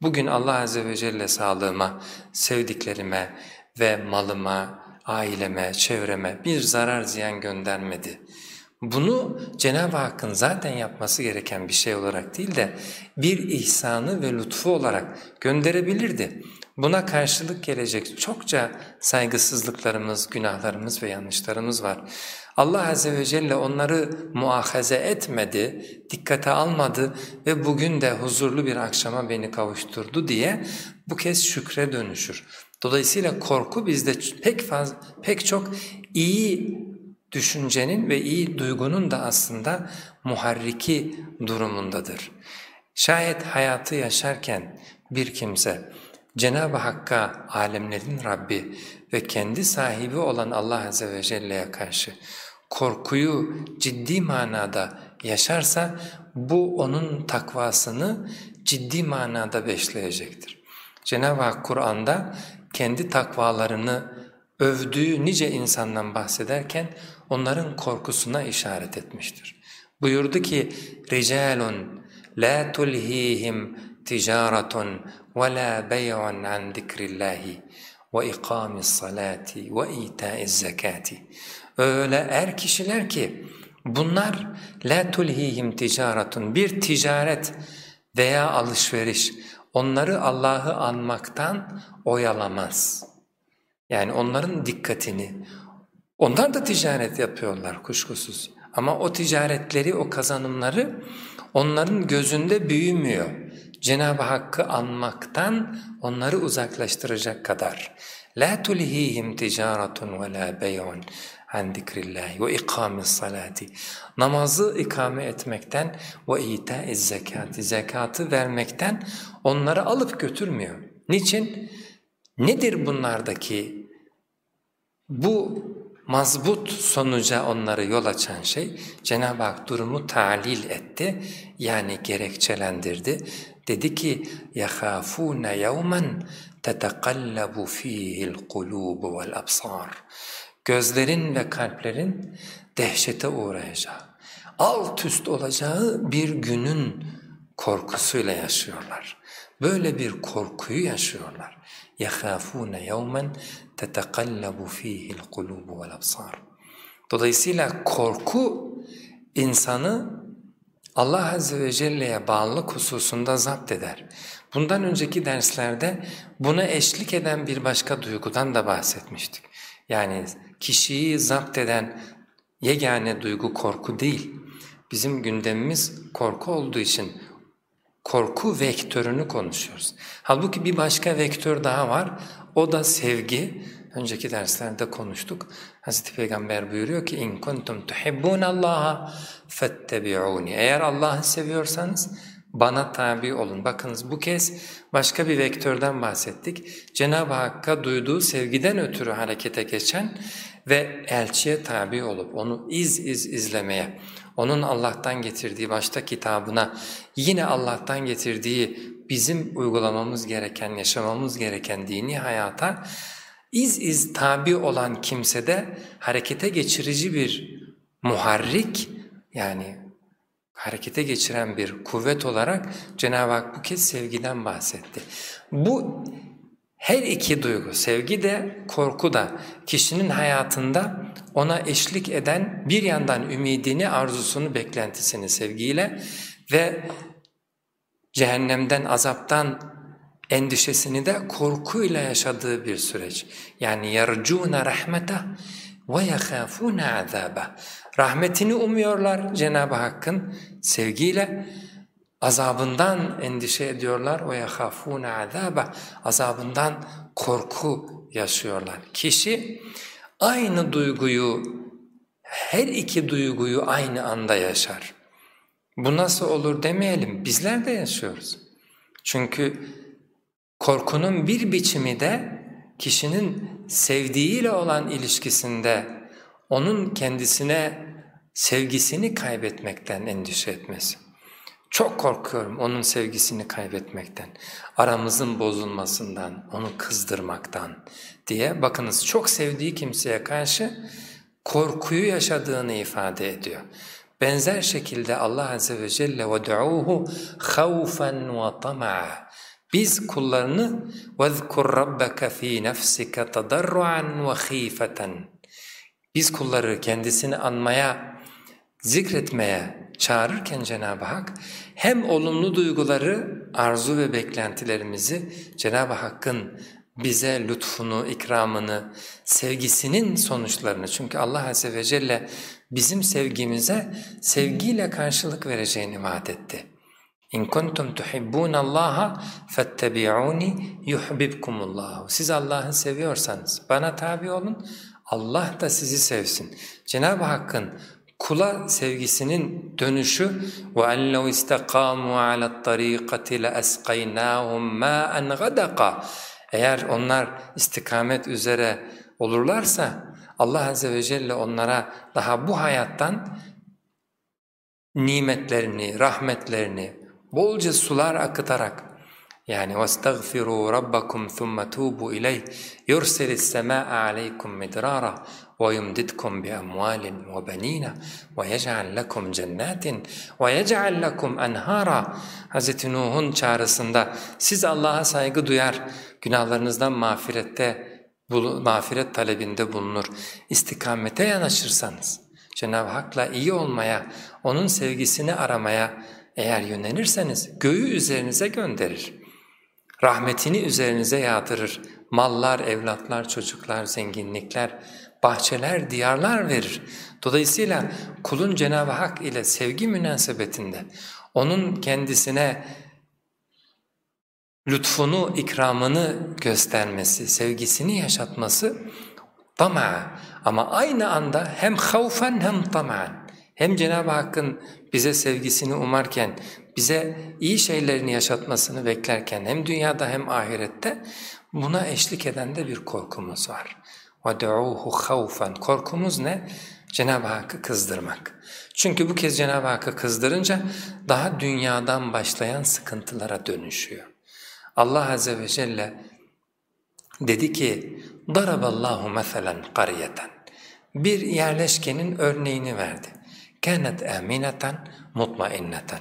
A: Bugün Allah Azze ve Celle sağlığıma, sevdiklerime ve malıma, aileme, çevreme bir zarar ziyan göndermedi. Bunu Cenab-ı Hakk'ın zaten yapması gereken bir şey olarak değil de bir ihsanı ve lütfu olarak gönderebilirdi. Buna karşılık gelecek çokça saygısızlıklarımız, günahlarımız ve yanlışlarımız var. Allah Azze ve Celle onları muahaze etmedi, dikkate almadı ve bugün de huzurlu bir akşama beni kavuşturdu diye bu kez şükre dönüşür. Dolayısıyla korku bizde pek fazla, pek çok iyi düşüncenin ve iyi duygunun da aslında muharriki durumundadır. Şayet hayatı yaşarken bir kimse Cenab-ı Hakk'a alemlerin Rabbi ve kendi sahibi olan Allah Azze ve Celle'ye karşı korkuyu ciddi manada yaşarsa bu onun takvasını ciddi manada besleyecektir. Cenab-ı Hak Kur'an'da kendi takvalarını övdüğü nice insandan bahsederken onların korkusuna işaret etmiştir. Buyurdu ki رِجَالٌ لَا تُلْهِيهِمْ تِجَارَةٌ وَلَا بَيْعٌ عَنْ ذِكْرِ اللّٰهِ ve ikamis salati ve itaiz zekati. Öyle er kişiler ki bunlar la tulhihim ticaretun bir ticaret veya alışveriş onları Allah'ı anmaktan oyalamaz. Yani onların dikkatini, onlar da ticaret yapıyorlar kuşkusuz ama o ticaretleri, o kazanımları onların gözünde büyümüyor. Cenab-ı Hakk'ı anmaktan onları uzaklaştıracak kadar. La tulhihim ticaretun ve la bey'un an zikrillahi ve ikamis salati. Namazı ikame etmekten ve itaiz zekati, zekatı vermekten onları alıp götürmüyor. Niçin? Nedir bunlardaki bu mazbut sonuca onları yol açan şey? Cenab-ı Hak durumu talil etti, yani gerekçelendirdi. Dedi ki يَخَافُونَ يَوْمًا تَتَقَلَّبُ ف۪يهِ الْقُلُوبُ وَالْأَبْصَارِ Gözlerin ve kalplerin dehşete uğrayacağı, alt üst olacağı bir günün korkusuyla yaşıyorlar. Böyle bir korkuyu yaşıyorlar. يَخَافُونَ يَوْمًا تَتَقَلَّبُ ف۪يهِ الْقُلُوبُ وَالْأَبْصَارِ Dolayısıyla korku insanı Allah Azze ve Celle'ye bağlılık hususunda zapt eder. Bundan önceki derslerde buna eşlik eden bir başka duygudan da bahsetmiştik. Yani kişiyi zapt eden yegane duygu korku değil. Bizim gündemimiz korku olduğu için korku vektörünü konuşuyoruz. Halbuki bir başka vektör daha var, o da sevgi. Önceki derslerde konuştuk. Hazreti Peygamber buyuruyor ki in kuntum tuhibbunallaha fettebi'uni. Eğer Allah'ı seviyorsanız bana tabi olun. Bakınız bu kez başka bir vektörden bahsettik. Cenab-ı Hakk'a duyduğu sevgiden ötürü harekete geçen ve elçiye tabi olup onu iz iz izlemeye, onun Allah'tan getirdiği başta kitabına, yine Allah'tan getirdiği bizim uygulamamız gereken, yaşamamız gereken dini hayata iz iz tabi olan kimsede harekete geçirici bir muharrik yani harekete geçiren bir kuvvet olarak Cenab-ı Hak bu kez sevgiden bahsetti. Bu her iki duygu, sevgi de korku da kişinin hayatında ona eşlik eden bir yandan ümidini, arzusunu, beklentisini sevgiyle ve cehennemden, azaptan endişesini de korkuyla yaşadığı bir süreç. Yani yarcûne rahmete ve yehâfûne azâbe. Rahmetini umuyorlar Cenab-ı Hakk'ın sevgiyle, azabından endişe ediyorlar ve yehâfûne azâbe. Azabından korku yaşıyorlar. Kişi aynı duyguyu, her iki duyguyu aynı anda yaşar. Bu nasıl olur demeyelim, bizler de yaşıyoruz. Çünkü Korkunun bir biçimi de kişinin sevdiğiyle olan ilişkisinde onun kendisine sevgisini kaybetmekten endişe etmesi. Çok korkuyorum onun sevgisini kaybetmekten, aramızın bozulmasından, onu kızdırmaktan diye bakınız çok sevdiği kimseye karşı korkuyu yaşadığını ifade ediyor. Benzer şekilde Allah Azze ve Celle وَدْعُوهُ خَوْفًا وَطَمَعًا biz kullarını وَذْكُرْ رَبَّكَ ف۪ي نَفْسِكَ تَضَرُّعًا وَخ۪يفَةً Biz kulları kendisini anmaya, zikretmeye çağırırken Cenab-ı Hak hem olumlu duyguları, arzu ve beklentilerimizi Cenab-ı Hakk'ın bize lütfunu, ikramını, sevgisinin sonuçlarını çünkü Allah Azze ve Celle bizim sevgimize sevgiyle karşılık vereceğini vaat etti. İn kuntum tuhibbun Allah'a fettebi'uni yuhibbukumullah. Siz Allah'ı seviyorsanız bana tabi olun. Allah da sizi sevsin. Cenab-ı Hakk'ın kula sevgisinin dönüşü ve en lev istakamu ala tariqati la asqaynahum ma'an gadaqa. Eğer onlar istikamet üzere olurlarsa Allah azze ve celle onlara daha bu hayattan nimetlerini, rahmetlerini, bolca sular akıtarak yani وَاسْتَغْفِرُوا رَبَّكُمْ ثُمَّ تُوبُوا إِلَيْهِ يُرْسِلِ السَّمَاءَ عَلَيْكُمْ مِدْرَارًا وَيُمْدِدْكُمْ بِأَمْوَالٍ وَبَنِينَ وَيَجْعَلْ لَكُمْ جَنَّاتٍ وَيَجْعَلْ لَكُمْ أَنْهَارًا Hz. Nuh'un çağrısında siz Allah'a saygı duyar, günahlarınızdan mağfirette, mağfiret talebinde bulunur, istikamete yanaşırsanız, Cenab-ı Hak'la iyi olmaya, O'nun sevgisini aramaya eğer yönelirseniz göğü üzerinize gönderir. Rahmetini üzerinize yağdırır, mallar, evlatlar, çocuklar, zenginlikler, bahçeler, diyarlar verir. Dolayısıyla kulun Cenab-ı Hak ile sevgi münasebetinde onun kendisine lütfunu, ikramını göstermesi, sevgisini yaşatması tama ama aynı anda hem havfen hem tamaan hem Cenab-ı Hakk'ın bize sevgisini umarken, bize iyi şeylerini yaşatmasını beklerken hem dünyada hem ahirette buna eşlik eden de bir korkumuz var. وَدَعُوهُ خَوْفًا Korkumuz ne? Cenab-ı Hakk'ı kızdırmak. Çünkü bu kez Cenab-ı Hakk'ı kızdırınca daha dünyadan başlayan sıkıntılara dönüşüyor. Allah Azze ve Celle dedi ki ضَرَبَ اللّٰهُ مَثَلًا قَرْيَةً Bir yerleşkenin örneğini verdi. كَانَتْ اَمِنَةً مُطْمَئِنَّةً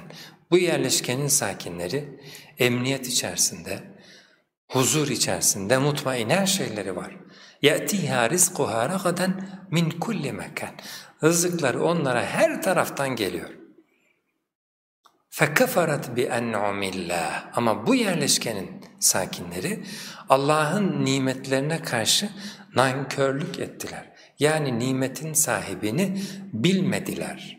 A: Bu yerleşkenin sakinleri emniyet içerisinde, huzur içerisinde mutmain her şeyleri var. يَأْتِيهَا رِزْقُهَا رَغَدًا min kulli mekan. Rızıkları onlara her taraftan geliyor. فَكَفَرَتْ بِاَنْعُمِ اللّٰهِ Ama bu yerleşkenin sakinleri Allah'ın nimetlerine karşı nankörlük ettiler. Yani nimetin sahibini bilmediler.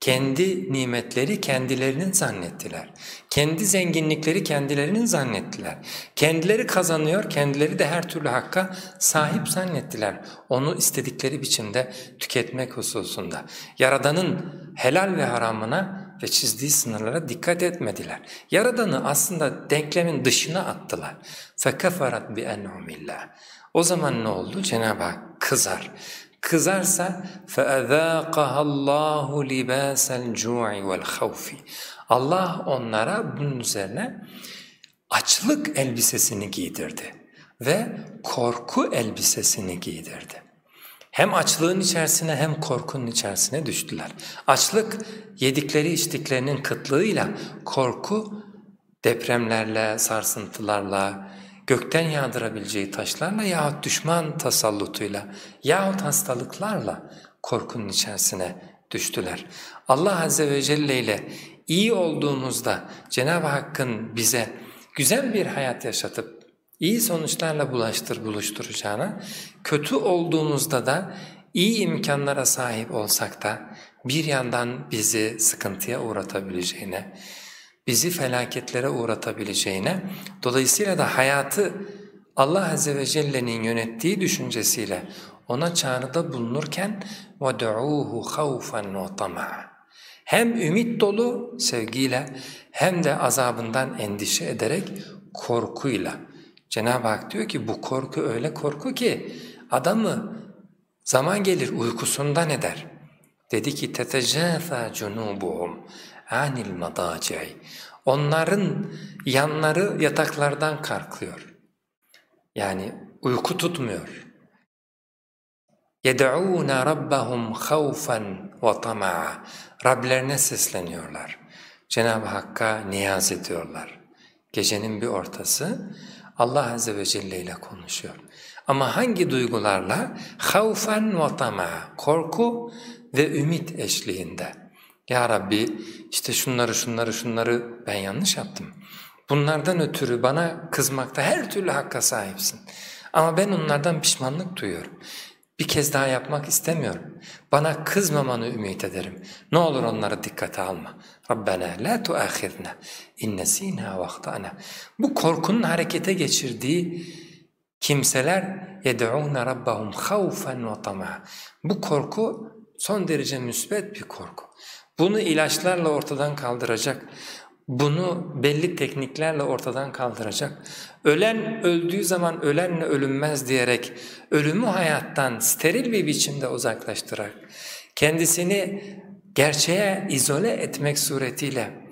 A: Kendi nimetleri kendilerinin zannettiler. Kendi zenginlikleri kendilerinin zannettiler. Kendileri kazanıyor, kendileri de her türlü hakka sahip zannettiler. Onu istedikleri biçimde tüketmek hususunda. Yaradanın helal ve haramına ve çizdiği sınırlara dikkat etmediler. Yaradanı aslında denklemin dışına attılar. فَكَفَرَتْ بِاَنْعُمِ اللّٰهِ O zaman ne oldu? Cenab-ı Hak kızar. Kızarsa فَاَذَاقَهَا اللّٰهُ لِبَاسَ الْجُوعِ وَالْخَوْفِ Allah onlara bunun üzerine açlık elbisesini giydirdi ve korku elbisesini giydirdi. Hem açlığın içerisine hem korkunun içerisine düştüler. Açlık yedikleri içtiklerinin kıtlığıyla, korku depremlerle, sarsıntılarla, gökten yağdırabileceği taşlarla yahut düşman tasallutuyla yahut hastalıklarla korkunun içerisine düştüler. Allah Azze ve Celle ile iyi olduğumuzda Cenab-ı Hakk'ın bize güzel bir hayat yaşatıp iyi sonuçlarla bulaştır buluşturacağına, kötü olduğumuzda da iyi imkanlara sahip olsak da bir yandan bizi sıkıntıya uğratabileceğine, bizi felaketlere uğratabileceğine, dolayısıyla da hayatı Allah Azze ve Celle'nin yönettiği düşüncesiyle ona çağrıda bulunurken وَدُعُوهُ خَوْفًا وَطَمَعًا Hem ümit dolu sevgiyle hem de azabından endişe ederek korkuyla. Cenab-ı Hak diyor ki bu korku öyle korku ki adamı zaman gelir uykusundan eder. Dedi ki تَتَجَافَى جُنُوبُهُمْ عَنِ الْمَضَاجِعِ Onların yanları yataklardan kalkıyor. Yani uyku tutmuyor. يَدْعُونَ رَبَّهُمْ خَوْفًا وَطَمَعًا Rablerine sesleniyorlar. Cenab-ı Hakk'a niyaz ediyorlar. Gecenin bir ortası Allah Azze ve Celle ile konuşuyor. Ama hangi duygularla? خَوْفًا وَطَمَعًا Korku ve ümit eşliğinde. Ya Rabbi işte şunları şunları şunları ben yanlış yaptım. Bunlardan ötürü bana kızmakta her türlü hakka sahipsin. Ama ben onlardan pişmanlık duyuyorum. Bir kez daha yapmak istemiyorum. Bana kızmamanı ümit ederim. Ne olur onları dikkate alma. Rabbena la tuahidna in nesina ve Bu korkunun harekete geçirdiği kimseler yed'ûne rabbahum havfen ve tama'a. Bu korku son derece müsbet bir korku. Bunu ilaçlarla ortadan kaldıracak, bunu belli tekniklerle ortadan kaldıracak, ölen öldüğü zaman ölenle ölünmez diyerek ölümü hayattan steril bir biçimde uzaklaştırarak, kendisini gerçeğe izole etmek suretiyle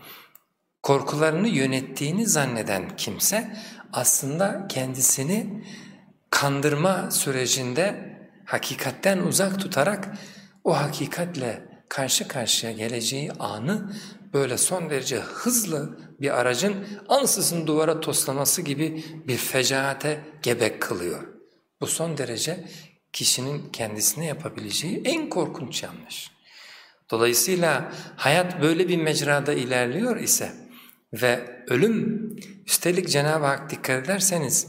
A: korkularını yönettiğini zanneden kimse aslında kendisini kandırma sürecinde hakikatten uzak tutarak o hakikatle karşı karşıya geleceği anı böyle son derece hızlı bir aracın ansızın duvara toslaması gibi bir fecaate gebek kılıyor. Bu son derece kişinin kendisine yapabileceği en korkunç yanlış. Dolayısıyla hayat böyle bir mecrada ilerliyor ise ve ölüm, üstelik Cenab-ı Hak dikkat ederseniz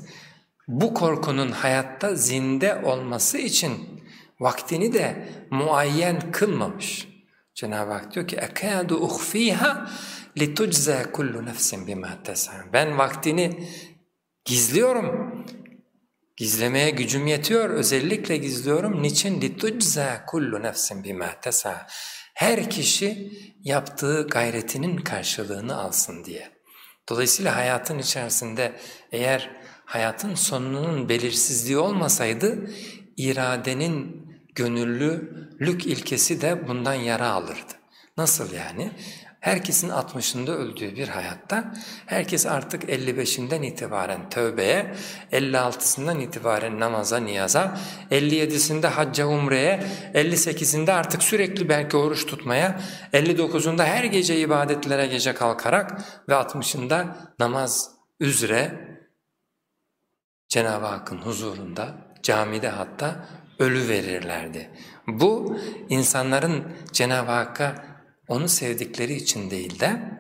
A: bu korkunun hayatta zinde olması için vaktini de muayyen kılmamış. Cenab-ı Hak diyor ki اَكَادُ اُخْف۪يهَا لِتُجْزَى كُلُّ نَفْسٍ بِمَا تَسَعَى Ben vaktini gizliyorum. Gizlemeye gücüm yetiyor, özellikle gizliyorum. Niçin? لِتُجْزَى كُلُّ نَفْسٍ بِمَا تَسَعَى Her kişi yaptığı gayretinin karşılığını alsın diye. Dolayısıyla hayatın içerisinde eğer hayatın sonunun belirsizliği olmasaydı iradenin gönüllülük ilkesi de bundan yara alırdı. Nasıl yani? Herkesin 60'ında öldüğü bir hayatta herkes artık 55'inden itibaren tövbeye, 56'sından itibaren namaza, niyaza, 57'sinde hacca, umreye, 58'inde artık sürekli belki oruç tutmaya, 59'unda her gece ibadetlere gece kalkarak ve 60'ında namaz üzere Cenab-ı Hakk'ın huzurunda, camide hatta ölü verirlerdi. Bu insanların Cenab-ı Hakk'a onu sevdikleri için değil de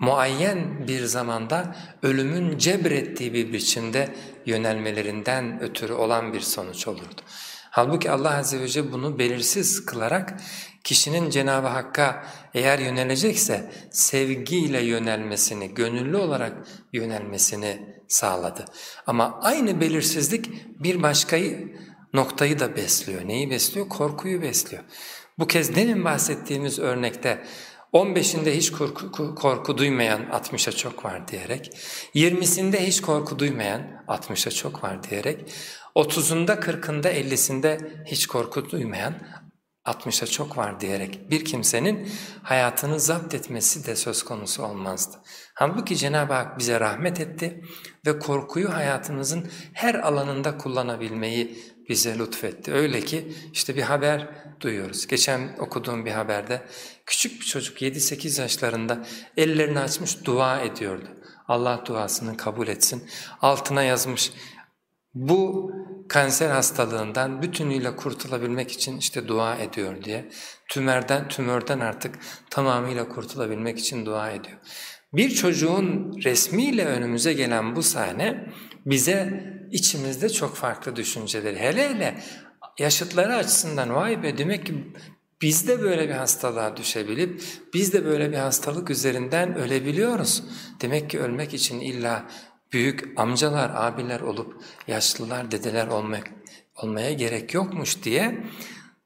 A: muayyen bir zamanda ölümün cebrettiği bir biçimde yönelmelerinden ötürü olan bir sonuç olurdu. Halbuki Allah Azze ve Celle bunu belirsiz kılarak kişinin Cenab-ı Hakk'a eğer yönelecekse sevgiyle yönelmesini, gönüllü olarak yönelmesini sağladı. Ama aynı belirsizlik bir başkayı noktayı da besliyor. Neyi besliyor? Korkuyu besliyor. Bu kez demin bahsettiğimiz örnekte 15'inde hiç korku, korku duymayan 60'a çok var diyerek, 20'sinde hiç korku duymayan 60'a çok var diyerek, 30'unda 40'ında 50'sinde hiç korku duymayan 60'a çok var diyerek bir kimsenin hayatını zapt etmesi de söz konusu olmazdı. Halbuki Cenab-ı Hak bize rahmet etti ve korkuyu hayatımızın her alanında kullanabilmeyi bize lütfetti. Öyle ki işte bir haber duyuyoruz. Geçen okuduğum bir haberde küçük bir çocuk 7-8 yaşlarında ellerini açmış dua ediyordu. Allah duasını kabul etsin. Altına yazmış bu kanser hastalığından bütünüyle kurtulabilmek için işte dua ediyor diye. Tümörden, tümörden artık tamamıyla kurtulabilmek için dua ediyor. Bir çocuğun resmiyle önümüze gelen bu sahne bize içimizde çok farklı düşünceleri hele hele yaşıtları açısından vay be demek ki biz de böyle bir hastalığa düşebilip biz de böyle bir hastalık üzerinden ölebiliyoruz. Demek ki ölmek için illa büyük amcalar, abiler olup yaşlılar, dedeler olmak, olmaya gerek yokmuş diye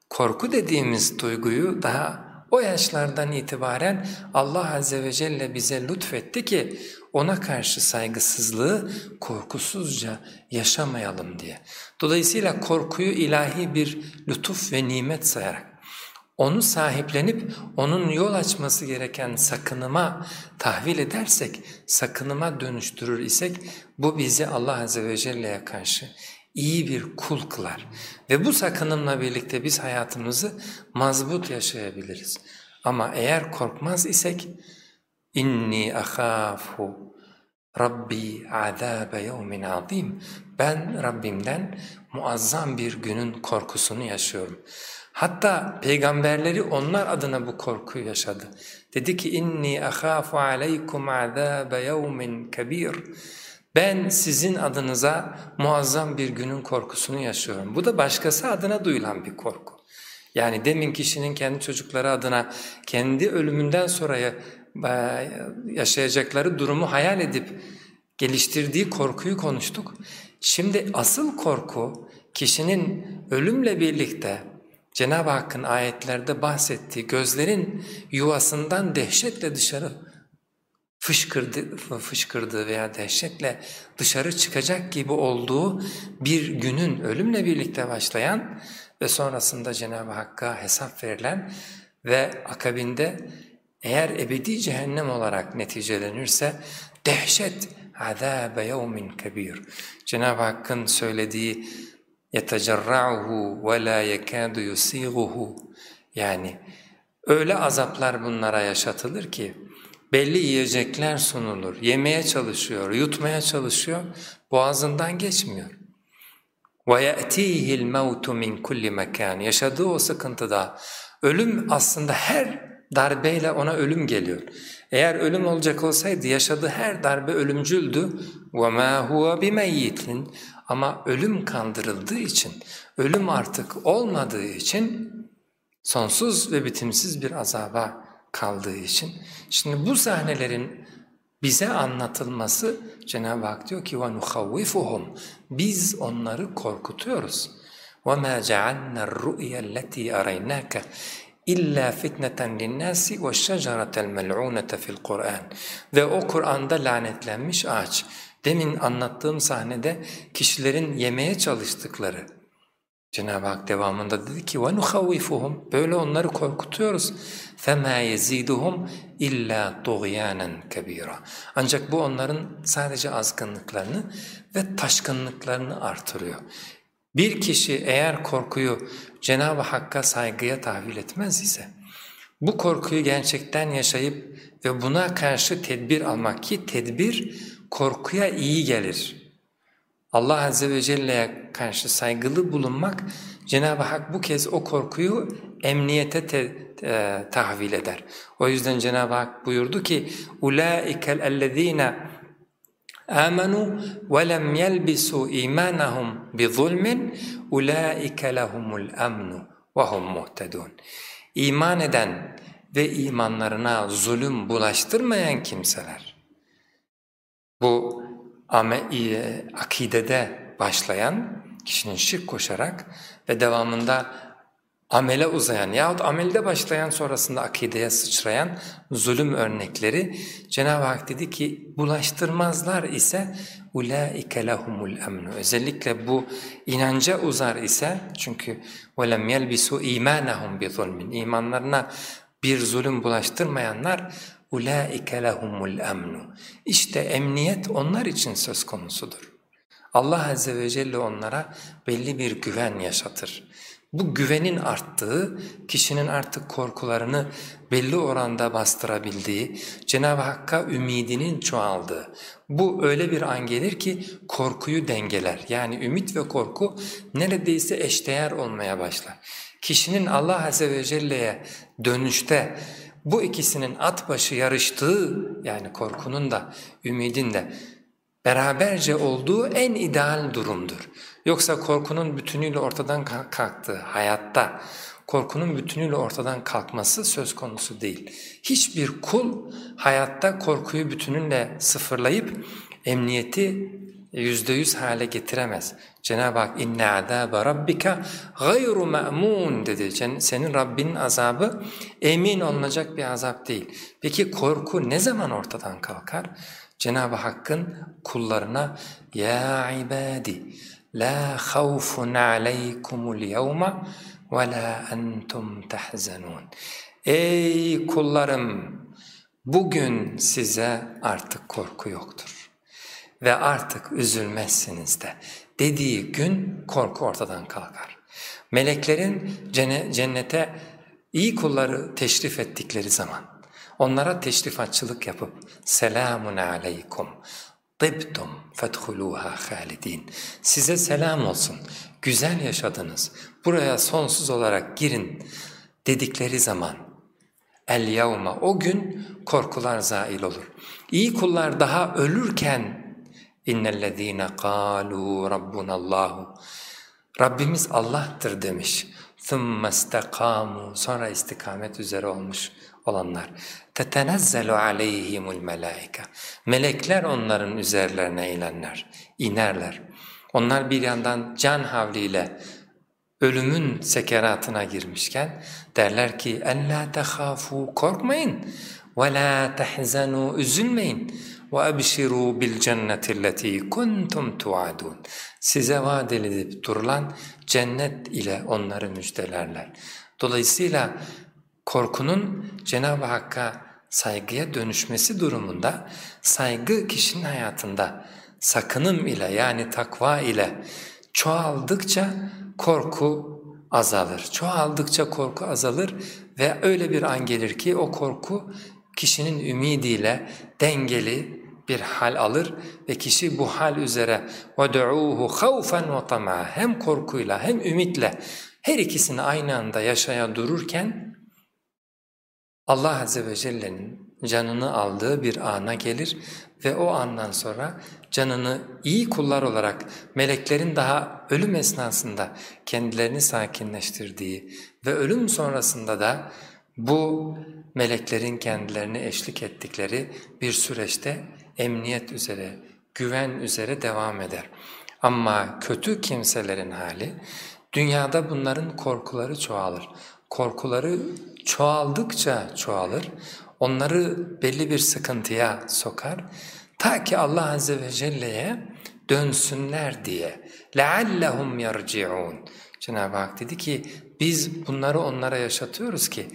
A: korku dediğimiz duyguyu daha o yaşlardan itibaren Allah Azze ve Celle bize lütfetti ki ona karşı saygısızlığı korkusuzca yaşamayalım diye. Dolayısıyla korkuyu ilahi bir lütuf ve nimet sayarak onu sahiplenip onun yol açması gereken sakınıma tahvil edersek, sakınıma dönüştürür isek bu bizi Allah Azze ve Celle'ye karşı iyi bir kul kılar. Ve bu sakınımla birlikte biz hayatımızı mazbut yaşayabiliriz. Ama eğer korkmaz isek inni ahafu Rabbi azâbe yevmin azîm. Ben Rabbimden muazzam bir günün korkusunu yaşıyorum. Hatta peygamberleri onlar adına bu korkuyu yaşadı. Dedi ki inni ahâfu aleykum azâbe yevmin kebîr. Ben sizin adınıza muazzam bir günün korkusunu yaşıyorum. Bu da başkası adına duyulan bir korku. Yani demin kişinin kendi çocukları adına kendi ölümünden sonra e, yaşayacakları durumu hayal edip geliştirdiği korkuyu konuştuk. Şimdi asıl korku kişinin ölümle birlikte Cenab-ı Hakk'ın ayetlerde bahsettiği gözlerin yuvasından dehşetle dışarı fışkırdı, fışkırdığı veya dehşetle dışarı çıkacak gibi olduğu bir günün ölümle birlikte başlayan ve sonrasında Cenab-ı Hakk'a hesap verilen ve akabinde eğer ebedi cehennem olarak neticelenirse dehşet azâbe yevmin kebir. Cenab-ı Hakk'ın söylediği yetecerra'uhu ve la yekâdu yusîguhu yani öyle azaplar bunlara yaşatılır ki belli yiyecekler sunulur, yemeye çalışıyor, yutmaya çalışıyor, boğazından geçmiyor. وَيَأْتِيهِ الْمَوْتُ مِنْ كُلِّ مَكَانٍ Yaşadığı o sıkıntıda ölüm aslında her darbeyle ona ölüm geliyor. Eğer ölüm olacak olsaydı yaşadığı her darbe ölümcüldü. وَمَا هُوَ بِمَيِّتٍ Ama ölüm kandırıldığı için, ölüm artık olmadığı için sonsuz ve bitimsiz bir azaba kaldığı için. Şimdi bu sahnelerin bize anlatılması Cenab-ı Hak diyor ki وَنُخَوِّفُهُمْ Biz onları korkutuyoruz. وَمَا جَعَلْنَا الرُّؤْيَ الَّتِي أَرَيْنَاكَ İlla fitneten linnâsi ve şeceratel mel'ûnete fil Kur'an. Ve o Kur'an'da lanetlenmiş ağaç. Demin anlattığım sahnede kişilerin yemeye çalıştıkları. Cenab-ı Hak devamında dedi ki وَنُخَوِّفُهُمْ Böyle onları korkutuyoruz. فَمَا يَزِيدُهُمْ اِلَّا طُغْيَانًا كَب۪يرًا Ancak bu onların sadece azgınlıklarını ve taşkınlıklarını artırıyor. Bir kişi eğer korkuyu Cenab-ı Hakk'a saygıya tahvil etmez ise, bu korkuyu gerçekten yaşayıp ve buna karşı tedbir almak ki tedbir korkuya iyi gelir. Allah Azze ve Celle'ye karşı saygılı bulunmak Cenab-ı Hak bu kez o korkuyu emniyete te, e, tahvil eder. O yüzden Cenab-ı Hak buyurdu ki اُولَٰئِكَ الَّذ۪ينَ آمنوا ولم يلبسوا إيمانهم بظلم أولئك لهم الأمن وهم مهتدون İman eden ve imanlarına zulüm bulaştırmayan kimseler. Bu akidede başlayan kişinin şirk koşarak ve devamında amele uzayan yahut amelde başlayan sonrasında akideye sıçrayan zulüm örnekleri Cenab-ı Hak dedi ki bulaştırmazlar ise ulaike lehumul emnu. Özellikle bu inanca uzar ise çünkü velem yelbisu imanahum bi zulmin. İmanlarına bir zulüm bulaştırmayanlar ulaike lehumul emnu. İşte emniyet onlar için söz konusudur. Allah Azze ve Celle onlara belli bir güven yaşatır. Bu güvenin arttığı, kişinin artık korkularını belli oranda bastırabildiği, Cenab-ı Hakk'a ümidinin çoğaldığı. Bu öyle bir an gelir ki korkuyu dengeler. Yani ümit ve korku neredeyse eşdeğer olmaya başlar. Kişinin Allah Azze ve Celle'ye dönüşte bu ikisinin at başı yarıştığı yani korkunun da ümidin de beraberce olduğu en ideal durumdur. Yoksa korkunun bütünüyle ortadan kalktığı hayatta korkunun bütünüyle ortadan kalkması söz konusu değil. Hiçbir kul hayatta korkuyu bütünüyle sıfırlayıp emniyeti yüzde yüz hale getiremez. Cenab-ı Hak inne azâbe rabbika gayru ma'mun dedi. Senin Rabbinin azabı emin olunacak bir azap değil. Peki korku ne zaman ortadan kalkar? Cenab-ı Hakk'ın kullarına ya ibadi la havfun aleykumul yevme ve la entum tahzanun. Ey kullarım bugün size artık korku yoktur ve artık üzülmezsiniz de dediği gün korku ortadan kalkar. Meleklerin cennete iyi kulları teşrif ettikleri zaman onlara teşrifatçılık yapıp selamun aleykum tibtum fethuluha halidin size selam olsun güzel yaşadınız buraya sonsuz olarak girin dedikleri zaman el yevme o gün korkular zail olur. İyi kullar daha ölürken innellezîne kâlû rabbunallahu Rabbimiz Allah'tır demiş. ثُمَّ اسْتَقَامُوا Sonra istikamet üzere olmuş olanlar. تَتَنَزَّلُ عَلَيْهِمُ الْمَلَائِكَ Melekler onların üzerlerine inerler, inerler. Onlar bir yandan can havliyle ölümün sekeratına girmişken derler ki اَلَّا تَخَافُوا Korkmayın وَلَا تَحْزَنُوا Üzülmeyin وَأَبْشِرُوا بِالْجَنَّةِ الَّتِي كُنْتُمْ تُوعَدُونَ Size vaat edilip durulan cennet ile onları müjdelerler. Dolayısıyla korkunun Cenab-ı Hakk'a saygıya dönüşmesi durumunda saygı kişinin hayatında sakınım ile yani takva ile çoğaldıkça korku azalır. Çoğaldıkça korku azalır ve öyle bir an gelir ki o korku kişinin ümidiyle dengeli bir hal alır ve kişi bu hal üzere وَدُعُوهُ خَوْفًا وَطَمَعًا hem korkuyla hem ümitle her ikisini aynı anda yaşaya dururken Allah Azze ve Celle'nin canını aldığı bir ana gelir ve o andan sonra canını iyi kullar olarak meleklerin daha ölüm esnasında kendilerini sakinleştirdiği ve ölüm sonrasında da bu meleklerin kendilerine eşlik ettikleri bir süreçte emniyet üzere, güven üzere devam eder. Ama kötü kimselerin hali, dünyada bunların korkuları çoğalır. Korkuları çoğaldıkça çoğalır, onları belli bir sıkıntıya sokar. Ta ki Allah Azze ve Celle'ye dönsünler diye. لَعَلَّهُمْ يَرْجِعُونَ Cenab-ı Hak dedi ki biz bunları onlara yaşatıyoruz ki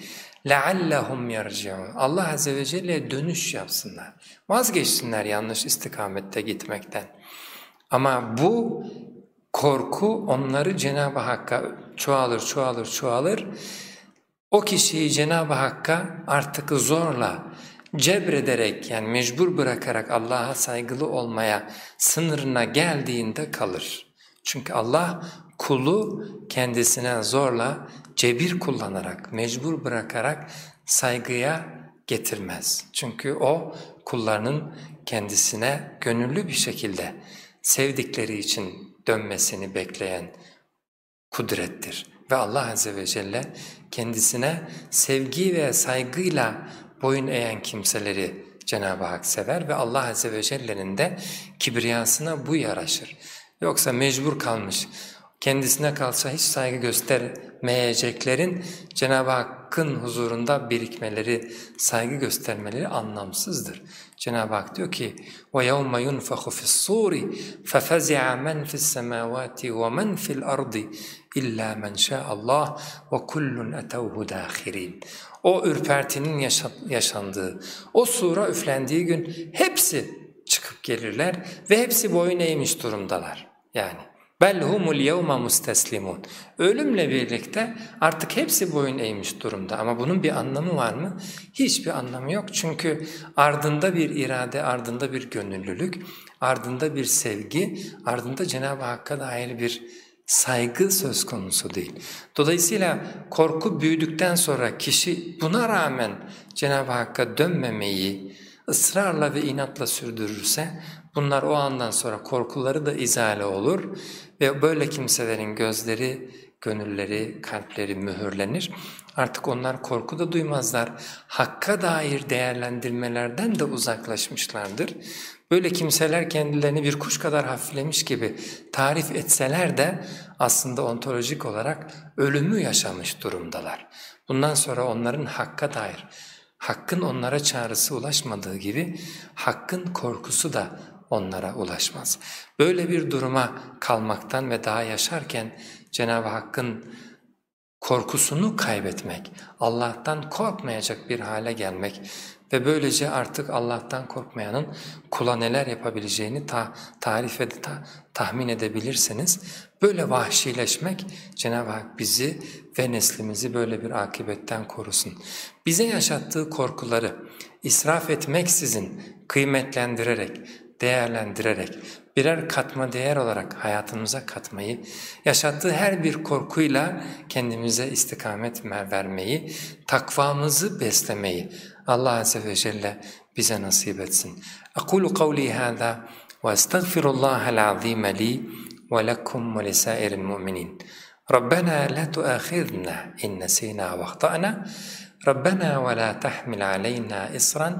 A: لَعَلَّهُمْ يَرْجِعُونَ Allah Azze ve Celle'ye dönüş yapsınlar. Vazgeçsinler yanlış istikamette gitmekten. Ama bu korku onları Cenab-ı Hakk'a çoğalır, çoğalır, çoğalır. O kişiyi Cenab-ı Hakk'a artık zorla, cebrederek yani mecbur bırakarak Allah'a saygılı olmaya sınırına geldiğinde kalır. Çünkü Allah kulu kendisine zorla cebir kullanarak, mecbur bırakarak saygıya getirmez. Çünkü o kullarının kendisine gönüllü bir şekilde sevdikleri için dönmesini bekleyen kudrettir. Ve Allah Azze ve Celle kendisine sevgi ve saygıyla boyun eğen kimseleri Cenab-ı Hak sever ve Allah Azze ve Celle'nin de kibriyasına bu yaraşır. Yoksa mecbur kalmış, kendisine kalsa hiç saygı göstermeyeceklerin Cenab-ı Hakk'ın huzurunda birikmeleri, saygı göstermeleri anlamsızdır. Cenab-ı Hak diyor ki وَيَوْمَ يُنْفَخُ فِي الصُّورِ فَفَزِعَ مَنْ فِي السَّمَاوَاتِ وَمَنْ فِي الْأَرْضِ İlla men Allah ve kullun etevhu dâhirîn. O ürpertinin yaşandığı, o sura üflendiği gün hepsi çıkıp gelirler ve hepsi boyun eğmiş durumdalar. Yani bel humul yevme. Ölümle birlikte artık hepsi boyun eğmiş durumda ama bunun bir anlamı var mı? Hiçbir anlamı yok çünkü ardında bir irade, ardında bir gönüllülük, ardında bir sevgi, ardında Cenab-ı Hakk'a dair bir saygı söz konusu değil. Dolayısıyla korku büyüdükten sonra kişi buna rağmen Cenab-ı Hakk'a dönmemeyi ısrarla ve inatla sürdürürse bunlar o andan sonra korkuları da izale olur ve böyle kimselerin gözleri, gönülleri, kalpleri mühürlenir. Artık onlar korku da duymazlar. Hakka dair değerlendirmelerden de uzaklaşmışlardır. Böyle kimseler kendilerini bir kuş kadar hafiflemiş gibi tarif etseler de aslında ontolojik olarak ölümü yaşamış durumdalar. Bundan sonra onların hakka dair, hakkın onlara çağrısı ulaşmadığı gibi hakkın korkusu da onlara ulaşmaz. Böyle bir duruma kalmaktan ve daha yaşarken Cenab-ı Hakk'ın korkusunu kaybetmek, Allah'tan korkmayacak bir hale gelmek ve böylece artık Allah'tan korkmayanın kula neler yapabileceğini ta tarif ed ta tahmin edebilirsiniz. Böyle vahşileşmek Cenab-ı Hak bizi ve neslimizi böyle bir akibetten korusun. Bize yaşattığı korkuları israf etmeksizin kıymetlendirerek, değerlendirerek, birer katma değer olarak hayatımıza katmayı, yaşattığı her bir korkuyla kendimize istikamet vermeyi, takvamızı beslemeyi Allah Azze ve Celle bize nasip etsin. أقول قولي هذا وأستغفر الله العظيم لي ولكم ولسائر المؤمنين ربنا لا تؤاخذنا إن نسينا واخطأنا ربنا ولا تحمل علينا إصرا